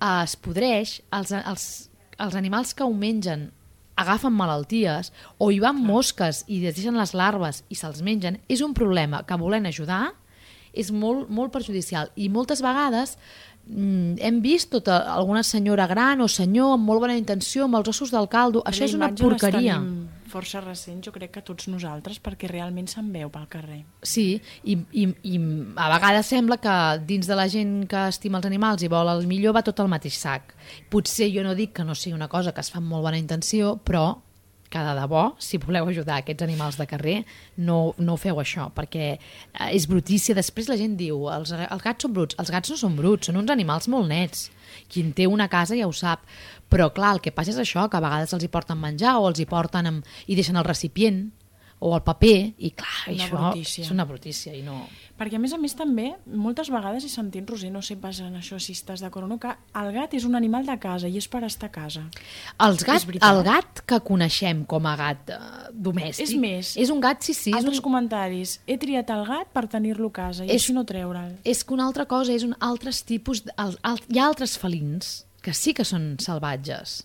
S7: eh, es podreix els, els, els animals que ho mengen agafen malalties o hi van mosques i deixen les larves i se'ls mengen és un problema que volent ajudar és molt, molt perjudicial. I moltes vegades hem vist tota, alguna senyora gran o senyor amb molt bona intenció amb els ossos del caldo, això és una porqueria
S6: força recent, jo crec que tots nosaltres, perquè realment se'n veu pel carrer.
S7: Sí, i, i, i a vegades sembla que dins de la gent que estima els animals i vol el millor va tot al mateix sac. Potser jo no dic que no sigui una cosa que es fa amb molt bona intenció, però que de debò, si voleu ajudar aquests animals de carrer, no, no feu això, perquè eh, és brutícia. Després la gent diu, els, els gats són bruts. Els gats no són bruts, són uns animals molt nets. Qui té una casa ja ho sap. Però, clar, el que passa és això, que a vegades els hi porten menjar o els hi porten amb, i deixen el recipient o el paper, i clar,
S6: Una
S7: això
S6: brutícia.
S7: és una brutícia i no...
S6: Perquè, a més a més, també, moltes vegades he sentit, Roser, no sé pas en això si estàs d'acord o no, que el gat és un animal de casa i és per estar a casa.
S7: Els gat, el gat que coneixem com a gat eh, domèstic...
S6: És més,
S7: És un gat, sí, sí. És,
S6: Altres
S7: un,
S6: comentaris. He triat el gat per tenir-lo a casa i
S7: És-
S6: així no treure'l.
S7: és que una altra cosa és un altres tipus... de- El, el, hi ha altres felins que sí que són salvatges.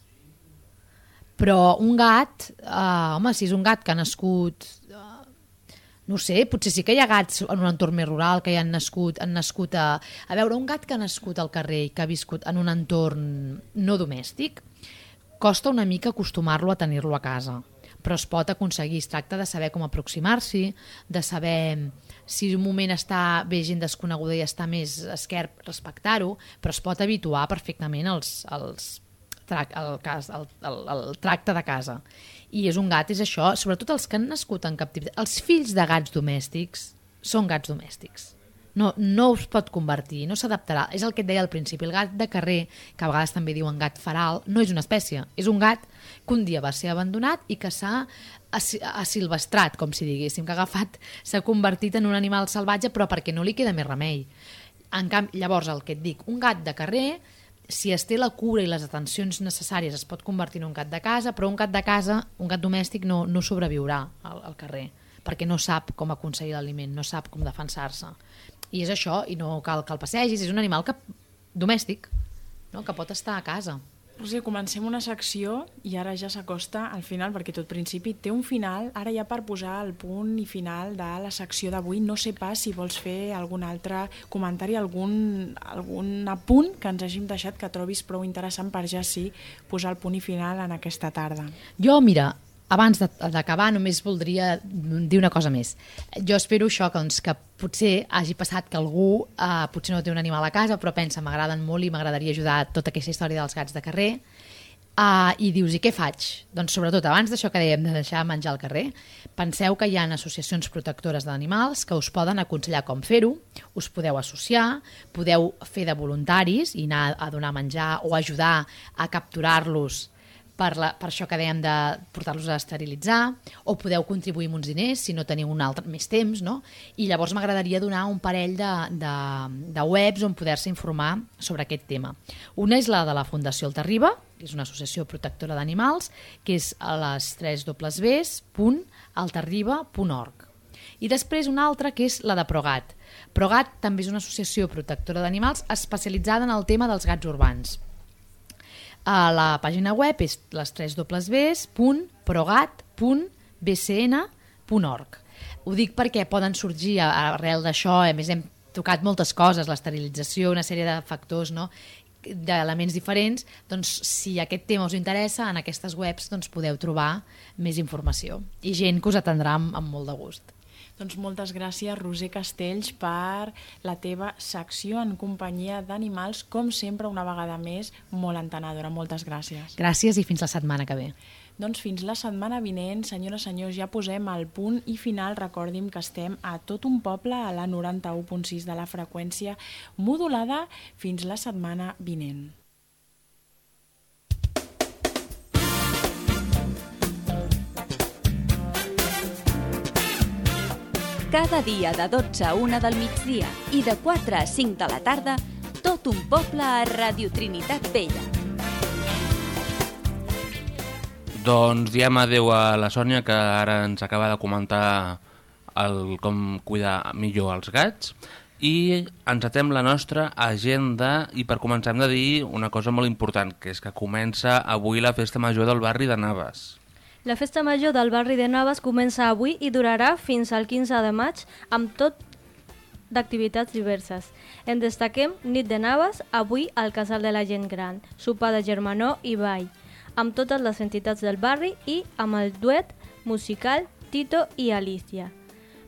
S7: Però un gat, eh, home, si és un gat que ha nascut... Eh, no sé, potser sí que hi ha gats en un entorn més rural que hi han nascut, han nascut a... A veure, un gat que ha nascut al carrer i que ha viscut en un entorn no domèstic, costa una mica acostumar-lo a tenir-lo a casa però es pot aconseguir. Es tracta de saber com aproximar-s'hi, de saber si un moment està bé gent desconeguda i està més esquerp, respectar-ho, però es pot habituar perfectament als, als trac, el, cas, el, el, el tracte de casa. I és un gat, és això, sobretot els que han nascut en captivitat. Els fills de gats domèstics són gats domèstics. No, no us pot convertir, no s'adaptarà. És el que et deia al principi. El gat de carrer, que a vegades també diuen gat feral, no és una espècie. És un gat que un dia va ser abandonat i que s'ha asi- asilvestrat, com si diguéssim, que ha agafat, s'ha convertit en un animal salvatge, però perquè no li queda més remei. En canvi, llavors, el que et dic, un gat de carrer, si es té la cura i les atencions necessàries es pot convertir en un gat de casa, però un gat de casa, un gat domèstic, no, no sobreviurà al, al carrer perquè no sap com aconseguir l'aliment, no sap com defensar-se. I és això, i no cal que el passegis, és un animal que, domèstic, no? que pot estar a casa.
S6: Roser, comencem una secció i ara ja s'acosta al final, perquè tot principi té un final, ara ja per posar el punt i final de la secció d'avui. No sé pas si vols fer algun altre comentari, algun, algun apunt que ens hàgim deixat que trobis prou interessant per ja sí posar el punt i final en aquesta tarda.
S7: Jo, mira, abans d'acabar només voldria dir una cosa més. Jo espero això, que, doncs, que potser hagi passat que algú eh, potser no té un animal a casa, però pensa, m'agraden molt i m'agradaria ajudar tota aquesta història dels gats de carrer, Uh, I dius, i què faig? Doncs sobretot, abans d'això que dèiem de deixar menjar al carrer, penseu que hi ha associacions protectores d'animals que us poden aconsellar com fer-ho, us podeu associar, podeu fer de voluntaris i anar a donar menjar o ajudar a capturar-los per, la, per això que dèiem de portar-los a esterilitzar, o podeu contribuir amb uns diners si no teniu un altre, més temps, no? I llavors m'agradaria donar un parell de, de, de webs on poder-se informar sobre aquest tema. Una és la de la Fundació Altarriba, que és una associació protectora d'animals, que és a les 3 www.altarriba.org. I després una altra que és la de Progat. Progat també és una associació protectora d'animals especialitzada en el tema dels gats urbans. A la pàgina web és les 3 www.progat.bcn.org. Ho dic perquè poden sorgir arrel d'això, a més hem tocat moltes coses, l'esterilització, una sèrie de factors, no? d'elements diferents, doncs si aquest tema us interessa, en aquestes webs doncs, podeu trobar més informació i gent que us atendrà amb, amb molt de gust.
S6: Doncs moltes gràcies, Roser Castells, per la teva secció en companyia d'animals, com sempre, una vegada més, molt entenedora. Moltes gràcies.
S7: Gràcies i fins la setmana que ve.
S6: Doncs fins la setmana vinent, senyores i senyors, ja posem el punt i final. Recordim que estem a tot un poble, a la 91.6 de la freqüència modulada. Fins la setmana vinent.
S2: Cada dia de 12 a 1 del migdia i de 4 a 5 de la tarda, tot un poble a Radio Trinitat Vella.
S1: Doncs diem adeu a la Sònia, que ara ens acaba de comentar el, com cuidar millor els gats, i ens atem la nostra agenda i per començar hem de dir una cosa molt important, que és que comença avui la festa major del barri de Naves.
S4: La festa major del barri de Navas comença avui i durarà fins al 15 de maig amb tot d'activitats diverses. En destaquem Nit de Navas, avui al Casal de la Gent Gran, sopar de germanor i ball, amb totes les entitats del barri i amb el duet musical Tito i Alicia.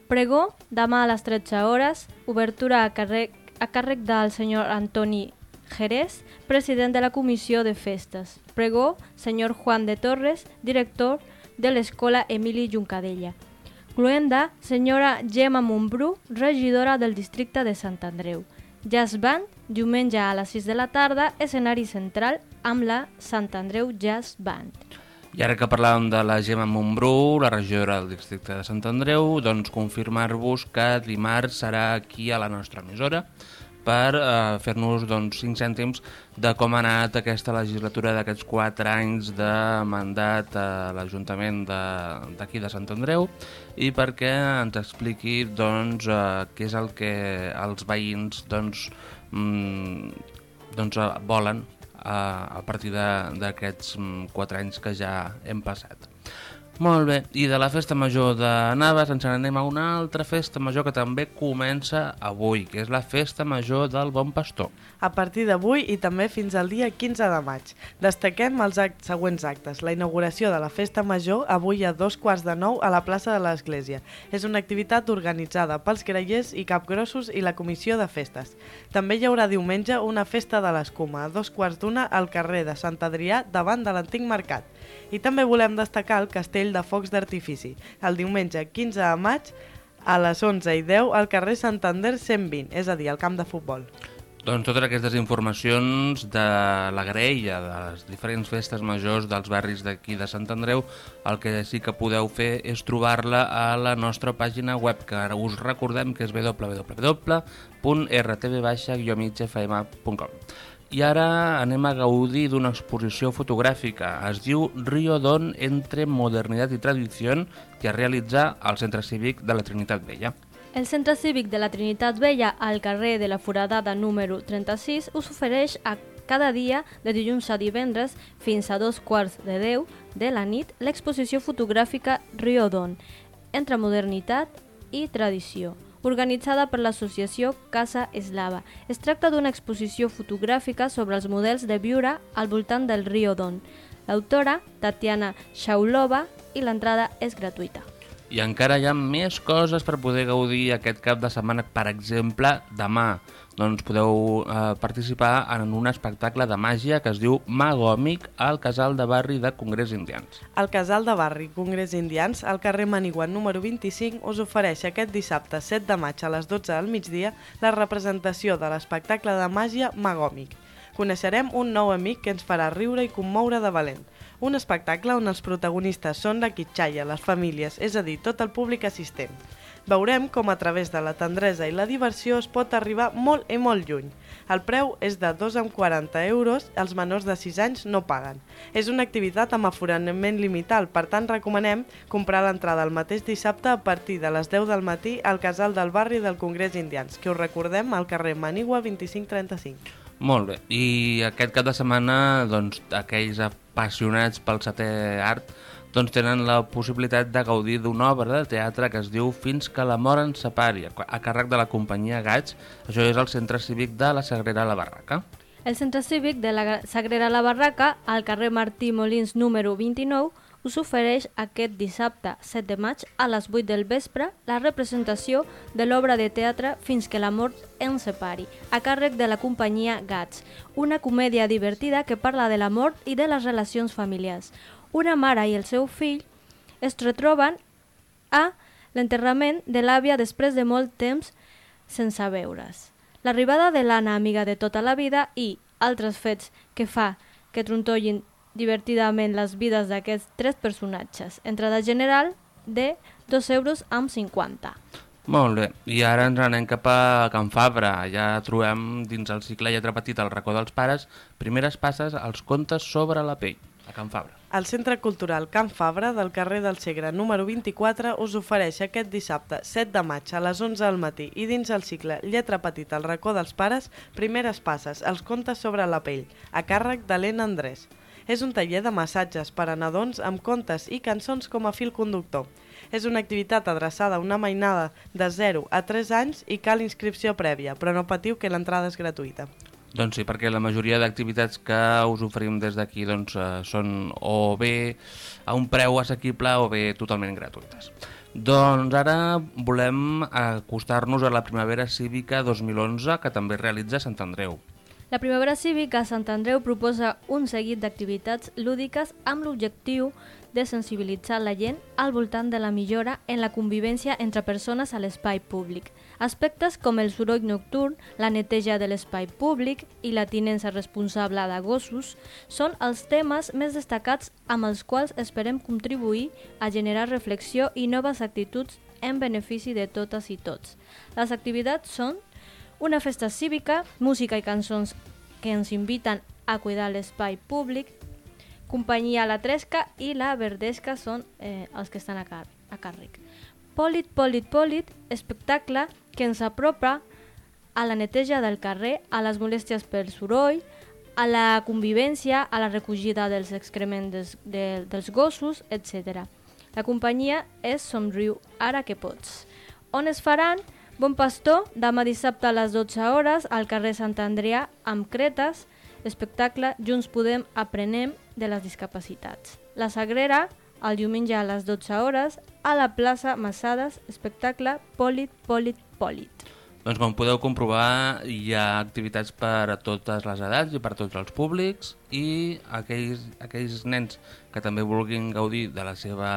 S4: Pregó, demà a les 13 hores, obertura a càrrec, a càrrec del senyor Antoni Jerez, president de la Comissió de Festes. Pregó, senyor Juan de Torres, director de l'Escola Emili Juncadella. Cluenda, senyora Gemma Montbrú, regidora del districte de Sant Andreu. Jazz Band, diumenge a les 6 de la tarda, escenari central amb la Sant Andreu Jazz Band.
S1: I ara que parlàvem de la Gemma Montbrú, la regidora del districte de Sant Andreu, doncs confirmar-vos que dimarts serà aquí a la nostra emissora per eh, fer-nos doncs, 5 cèntims de com ha anat aquesta legislatura d'aquests 4 anys de mandat a l'Ajuntament d'aquí de, de Sant Andreu i perquè ens expliqui doncs, eh, què és el que els veïns doncs, mm, doncs, eh, volen eh, a partir d'aquests 4 mm, anys que ja hem passat. Molt bé, i de la festa major de Navas ens anem a una altra festa major que també comença avui, que és la festa major del Bon Pastor.
S3: A partir d'avui i també fins al dia 15 de maig. Destaquem els act següents actes. La inauguració de la festa major avui a dos quarts de nou a la plaça de l'Església. És una activitat organitzada pels grellers i capgrossos i la comissió de festes. També hi haurà diumenge una festa de l'escuma a dos quarts d'una al carrer de Sant Adrià davant de l'antic mercat. I també volem destacar el castell de focs d'artifici, el diumenge 15 de maig a les 11 i 10 al carrer Santander 120, és a dir, al camp de futbol.
S1: Doncs totes aquestes informacions de la grella, de les diferents festes majors dels barris d'aquí de Sant Andreu, el que sí que podeu fer és trobar-la a la nostra pàgina web, que ara us recordem que és www.rtv-migfm.com. I ara anem a gaudir d'una exposició fotogràfica. Es diu Rio Don entre modernitat i tradició que es realitza al Centre Cívic de la Trinitat Vella.
S4: El Centre Cívic de la Trinitat Vella, al carrer de la Foradada número 36, us ofereix a cada dia, de dilluns a divendres, fins a dos quarts de deu de la nit, l'exposició fotogràfica Rio Don, entre modernitat i tradició organitzada per l'associació Casa Eslava. Es tracta d'una exposició fotogràfica sobre els models de viure al voltant del riu Don. L'autora, Tatiana Shaulova, i l'entrada és gratuïta.
S1: I encara hi ha més coses per poder gaudir aquest cap de setmana. Per exemple, demà, doncs podeu eh, participar en un espectacle de màgia que es diu Magòmic al Casal de Barri de Congrés Indians.
S3: El Casal de Barri Congrés Indians, al carrer Maniguan número 25, us ofereix aquest dissabte 7 de maig a les 12 del migdia la representació de l'espectacle de màgia Magòmic. Coneixerem un nou amic que ens farà riure i commoure de valent. Un espectacle on els protagonistes són la quitxalla, les famílies, és a dir, tot el públic assistent veurem com a través de la tendresa i la diversió es pot arribar molt i molt lluny. El preu és de 2,40 euros, els menors de 6 anys no paguen. És una activitat amb aforament limitat, per tant recomanem comprar l'entrada el mateix dissabte a partir de les 10 del matí al casal del barri del Congrés Indians, que us recordem al carrer Manigua 2535.
S1: Molt bé, i aquest cap de setmana doncs, aquells apassionats pel setè art doncs tenen la possibilitat de gaudir d'una obra de teatre que es diu Fins que la mort ens separi, a càrrec de la companyia Gats. Això és el Centre Cívic de la Sagrera La Barraca.
S4: El Centre Cívic de la Sagrera La Barraca, al carrer Martí Molins número 29, us ofereix aquest dissabte 7 de maig a les 8 del vespre la representació de l'obra de teatre Fins que la mort ens separi, a càrrec de la companyia Gats, una comèdia divertida que parla de la mort i de les relacions familiars. Una mare i el seu fill es retroben a l'enterrament de l'àvia després de molt temps sense veure's. L'arribada de l'Anna, amiga de tota la vida, i altres fets que fa que trontollin divertidament les vides d'aquests tres personatges. Entrada general de 2 euros amb 50.
S1: Molt bé, i ara ens anem cap a Can Fabra. Ja trobem dins el cicle Lletra Petita el racó dels pares primeres passes als contes sobre la pell, a Can Fabra.
S3: El Centre Cultural Can Fabra del carrer del Segre número 24 us ofereix aquest dissabte 7 de maig a les 11 del matí i dins el cicle Lletra Petita el racó dels pares primeres passes als contes sobre la pell, a càrrec d'Helena Andrés és un taller de massatges per a nadons amb contes i cançons com a fil conductor. És una activitat adreçada a una mainada de 0 a 3 anys i cal inscripció prèvia, però no patiu que l'entrada és gratuïta.
S1: Doncs sí, perquè la majoria d'activitats que us oferim des d'aquí doncs, eh, són o bé a un preu assequible o bé totalment gratuïtes. Doncs ara volem acostar-nos a la Primavera Cívica 2011 que també realitza Sant Andreu.
S4: La Primavera Cívica Sant Andreu proposa un seguit d'activitats lúdiques amb l'objectiu de sensibilitzar la gent al voltant de la millora en la convivència entre persones a l'espai públic. Aspectes com el soroll nocturn, la neteja de l'espai públic i la tinença responsable de gossos són els temes més destacats amb els quals esperem contribuir a generar reflexió i noves actituds en benefici de totes i tots. Les activitats són una festa cívica, música i cançons que ens inviten a cuidar l'espai públic, companyia La Tresca i La Verdesca són eh, els que estan a, car a càrrec. Pòlit, pòlit, pòlit, espectacle que ens apropa a la neteja del carrer, a les molèsties pel soroll, a la convivència, a la recollida dels excrements des, de, dels gossos, etc. La companyia és Somriu, ara que pots. On es faran? Bon Pastor, demà dissabte a les 12 hores al carrer Sant Andrea amb cretes, espectacle Junts Podem aprenem de les discapacitats. La Sagrera, el diumenge a les 12 hores, a la plaça Massades, espectacle Pòlit, Pòlit, Pòlit.
S1: Doncs com podeu comprovar, hi ha activitats per a totes les edats i per a tots els públics i aquells, aquells nens que també vulguin gaudir de la seva,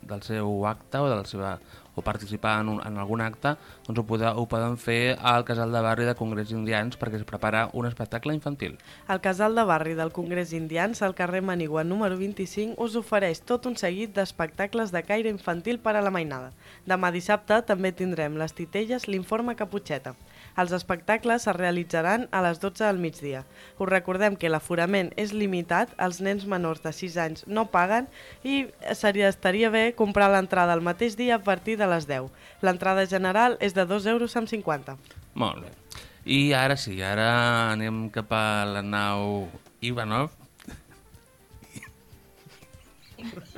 S1: del seu acte o de la seva o participar en, un, en algun acte, doncs ho, poden, ho poden fer al Casal de Barri de Congrés Indians perquè es prepara un espectacle infantil.
S3: El Casal de Barri del Congrés Indians, al carrer Manigua número 25, us ofereix tot un seguit d'espectacles de caire infantil per a la mainada. Demà dissabte també tindrem les titelles l'informe Caputxeta. Els espectacles es realitzaran a les 12 del migdia. Us recordem que l'aforament és limitat, els nens menors de 6 anys no paguen i seria, estaria bé comprar l'entrada el mateix dia a partir de les 10. L'entrada general és de 2 euros amb 50.
S1: Molt bé. I ara sí, ara anem cap a la nau Ivanov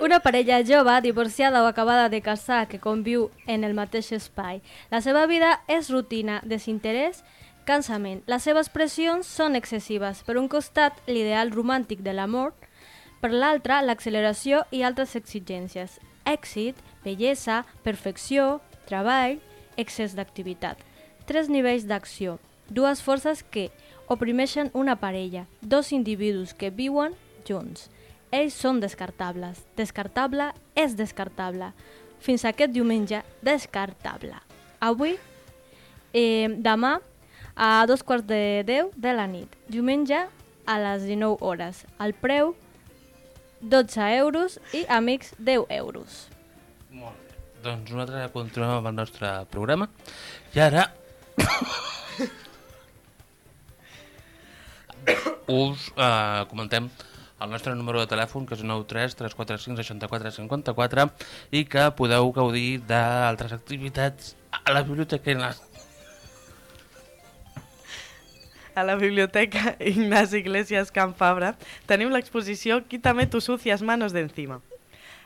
S4: Una parella jove, divorciada o acabada de casar que conviu en el mateix espai. La seva vida és rutina, desinterès, cansament. Les seves pressions són excessives. Per un costat, l'ideal romàntic de l'amor, per l'altre, l'acceleració i altres exigències. Èxit, bellesa, perfecció, treball, excés d'activitat. Tres nivells d'acció, dues forces que oprimeixen una parella, dos individus que viuen junts ells són descartables. Descartable és descartable. Fins aquest diumenge, descartable. Avui, eh, demà, a dos quarts de deu de la nit. Diumenge, a les 19 hores. El preu, 12 euros i amics, 10 euros.
S1: Molt bé. Doncs nosaltres continuem amb el nostre programa. I ara... us eh, comentem el nostre número de telèfon, que és 93 345 64 54, i que podeu gaudir d'altres activitats a la biblioteca Ignasi.
S3: A la biblioteca Ignasi Iglesias Can Fabra tenim l'exposició Quítame tus sucias manos de encima.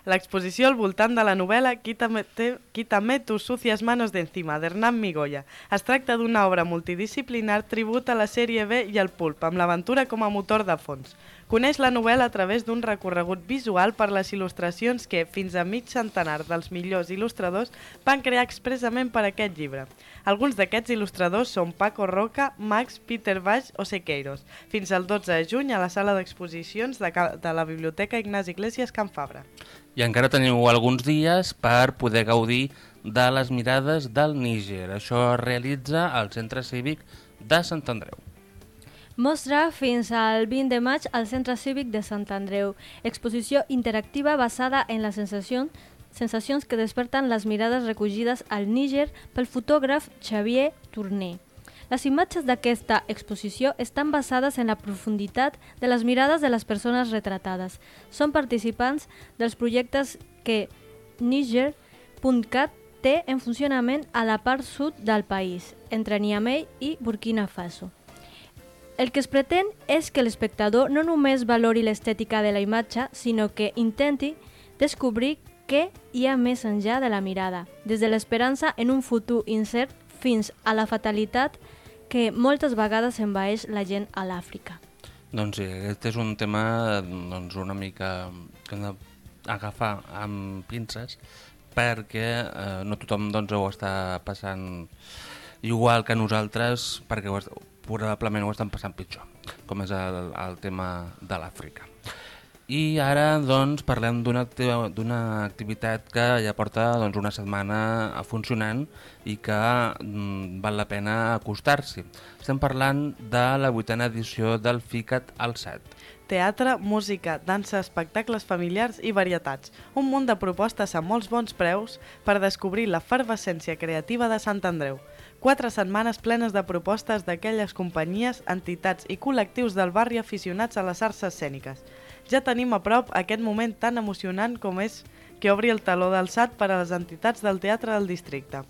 S3: L'exposició al voltant de la novel·la Quítame, Quítame tus sucias manos de encima, d'Hernán Migoya. Es tracta d'una obra multidisciplinar tribut a la sèrie B i al pulp, amb l'aventura com a motor de fons. Coneix la novel·la a través d'un recorregut visual per les il·lustracions que, fins a mig centenar dels millors il·lustradors, van crear expressament per aquest llibre. Alguns d'aquests il·lustradors són Paco Roca, Max, Peter Baix o Sequeiros, fins al 12 de juny a la sala d'exposicions de, de la Biblioteca Ignasi Iglesias Can Fabra.
S1: I encara teniu alguns dies per poder gaudir de les mirades del Níger. Això es realitza al Centre Cívic de Sant Andreu.
S4: Mostra fins al 20 de maig al Centre Cívic de Sant Andreu. Exposició interactiva basada en les sensacions, sensacions que desperten les mirades recollides al Níger pel fotògraf Xavier Tourné. Les imatges d'aquesta exposició estan basades en la profunditat de les mirades de les persones retratades. Són participants dels projectes que Niger.cat té en funcionament a la part sud del país, entre Niamey i Burkina Faso. El que es pretén és que l'espectador no només valori l'estètica de la imatge, sinó que intenti descobrir què hi ha més enllà de la mirada, des de l'esperança en un futur incert fins a la fatalitat que moltes vegades envaeix la gent a l'Àfrica.
S1: Doncs sí, aquest és un tema doncs, una mica que hem d'agafar amb pinces perquè eh, no tothom doncs, ho està passant igual que nosaltres perquè ho, probablement ho estan passant pitjor, com és el, el tema de l'Àfrica. I ara doncs, parlem d'una activitat que ja porta doncs, una setmana funcionant i que mm, val la pena acostar-s'hi. Estem parlant de la vuitena edició del FICAT Alçat.
S3: Teatre, música, dansa, espectacles familiars i varietats. Un munt de propostes a molts bons preus per descobrir l'efervescència creativa de Sant Andreu. Quatre setmanes plenes de propostes d'aquelles companyies, entitats i col·lectius del barri aficionats a les arts escèniques. Ja tenim a prop aquest moment tan emocionant com és que obri el taló d'alçat per a les entitats del teatre del districte.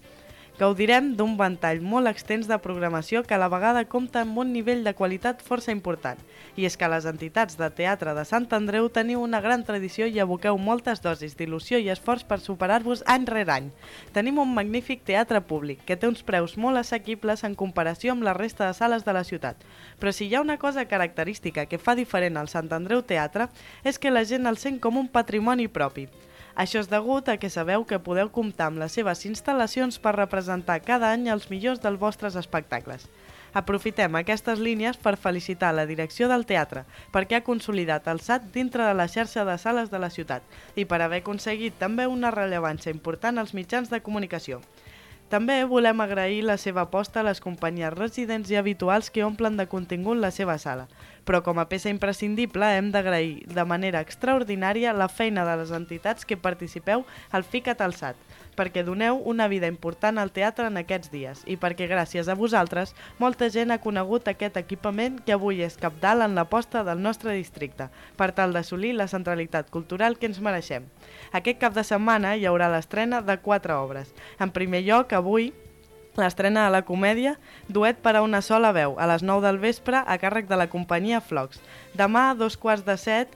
S3: Gaudirem d'un ventall molt extens de programació que a la vegada compta amb un nivell de qualitat força important. I és que les entitats de teatre de Sant Andreu teniu una gran tradició i aboqueu moltes dosis d'il·lusió i esforç per superar-vos any rere any. Tenim un magnífic teatre públic que té uns preus molt assequibles en comparació amb la resta de sales de la ciutat. Però si hi ha una cosa característica que fa diferent al Sant Andreu Teatre és que la gent el sent com un patrimoni propi. Això és degut a que sabeu que podeu comptar amb les seves instal·lacions per representar cada any els millors dels vostres espectacles. Aprofitem aquestes línies per felicitar la direcció del teatre perquè ha consolidat el SAT dintre de la xarxa de sales de la ciutat i per haver aconseguit també una rellevància important als mitjans de comunicació. També volem agrair la seva aposta a les companyies residents i habituals que omplen de contingut la seva sala, però com a peça imprescindible hem d'agrair de manera extraordinària la feina de les entitats que participeu al FICAT Alçat, perquè doneu una vida important al teatre en aquests dies i perquè gràcies a vosaltres molta gent ha conegut aquest equipament que avui és capdalt en l'aposta del nostre districte per tal d'assolir la centralitat cultural que ens mereixem. Aquest cap de setmana hi haurà l'estrena de quatre obres. En primer lloc, avui, l'estrena de la comèdia Duet per a una sola veu, a les 9 del vespre, a càrrec de la companyia Flocs. Demà, a dos quarts de set,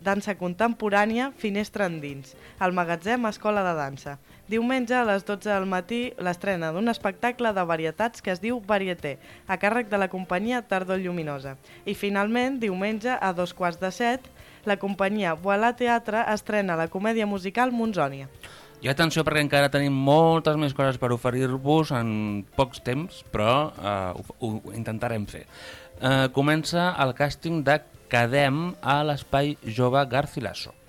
S3: dansa contemporània, finestra endins, al magatzem Escola de Dansa. Diumenge, a les 12 del matí, l'estrena d'un espectacle de varietats que es diu Varieté, a càrrec de la companyia Tardor Lluminosa. I finalment, diumenge, a dos quarts de set, la companyia Voilà Teatre estrena la comèdia musical Monzònia.
S1: I atenció perquè encara tenim moltes més coses per oferir-vos en pocs temps, però eh, ho, ho intentarem fer. Eh, comença el càsting de Cadem a l'Espai Jove Garcilaso.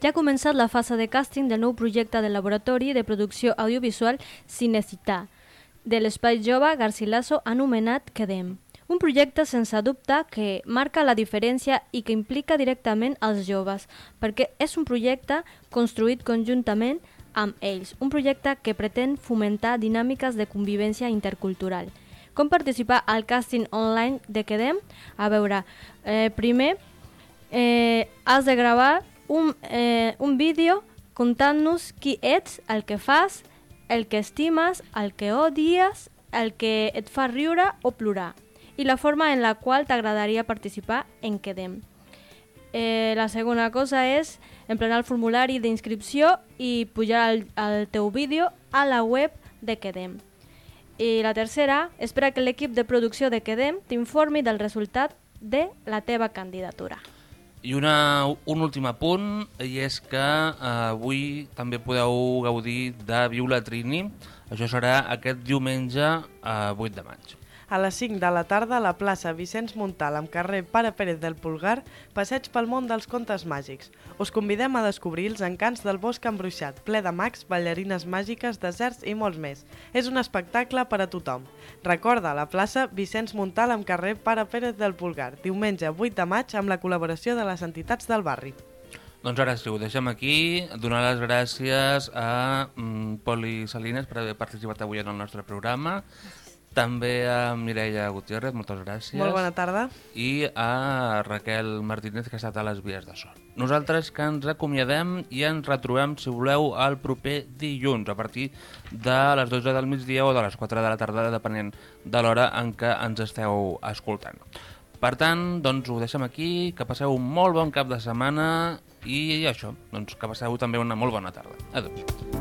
S4: Ja ha començat la fase de càsting del nou projecte de laboratori de producció audiovisual Cinecità, de l'Espai Jove Garcilaso anomenat Quedem. Un projecte sense dubte que marca la diferència i que implica directament els joves, perquè és un projecte construït conjuntament amb ells, un projecte que pretén fomentar dinàmiques de convivència intercultural. Com participar al càsting online de Quedem? A veure, eh, primer eh, has de gravar un, eh, un vídeo contant-nos qui ets, el que fas, el que estimes, el que odies, el que et fa riure o plorar i la forma en la qual t'agradaria participar en Quedem. Eh, la segona cosa és emplenar el formulari d'inscripció i pujar el, el teu vídeo a la web de Quedem. I la tercera, espera que l'equip de producció de Quedem t'informi del resultat de la teva candidatura.
S1: I una, un últim apunt, i és que eh, avui també podeu gaudir de Viu la Trini. Això serà aquest diumenge eh, 8 de maig.
S3: A les 5 de la tarda a la plaça Vicenç Montal amb carrer Pare Pérez del Pulgar, passeig pel món dels contes màgics. Us convidem a descobrir els encants del bosc embruixat, ple de mags, ballarines màgiques, deserts i molts més. És un espectacle per a tothom. Recorda, la plaça Vicenç Montal amb carrer Pare Pérez del Pulgar, diumenge 8 de maig amb la col·laboració de les entitats del barri.
S1: Doncs ara sí, ho deixem aquí. Donar les gràcies a mm, Poli Salines per haver participat avui en el nostre programa. També a Mireia Gutiérrez, moltes gràcies.
S3: Molt bona tarda.
S1: I a Raquel Martínez, que ha estat a les vies de sol. Nosaltres que ens acomiadem i ens retrobem, si voleu, el proper dilluns, a partir de les 12 del migdia o de les 4 de la tarda, depenent de l'hora en què ens esteu escoltant. Per tant, doncs ho deixem aquí, que passeu un molt bon cap de setmana i això, doncs que passeu també una molt bona tarda. Adéu.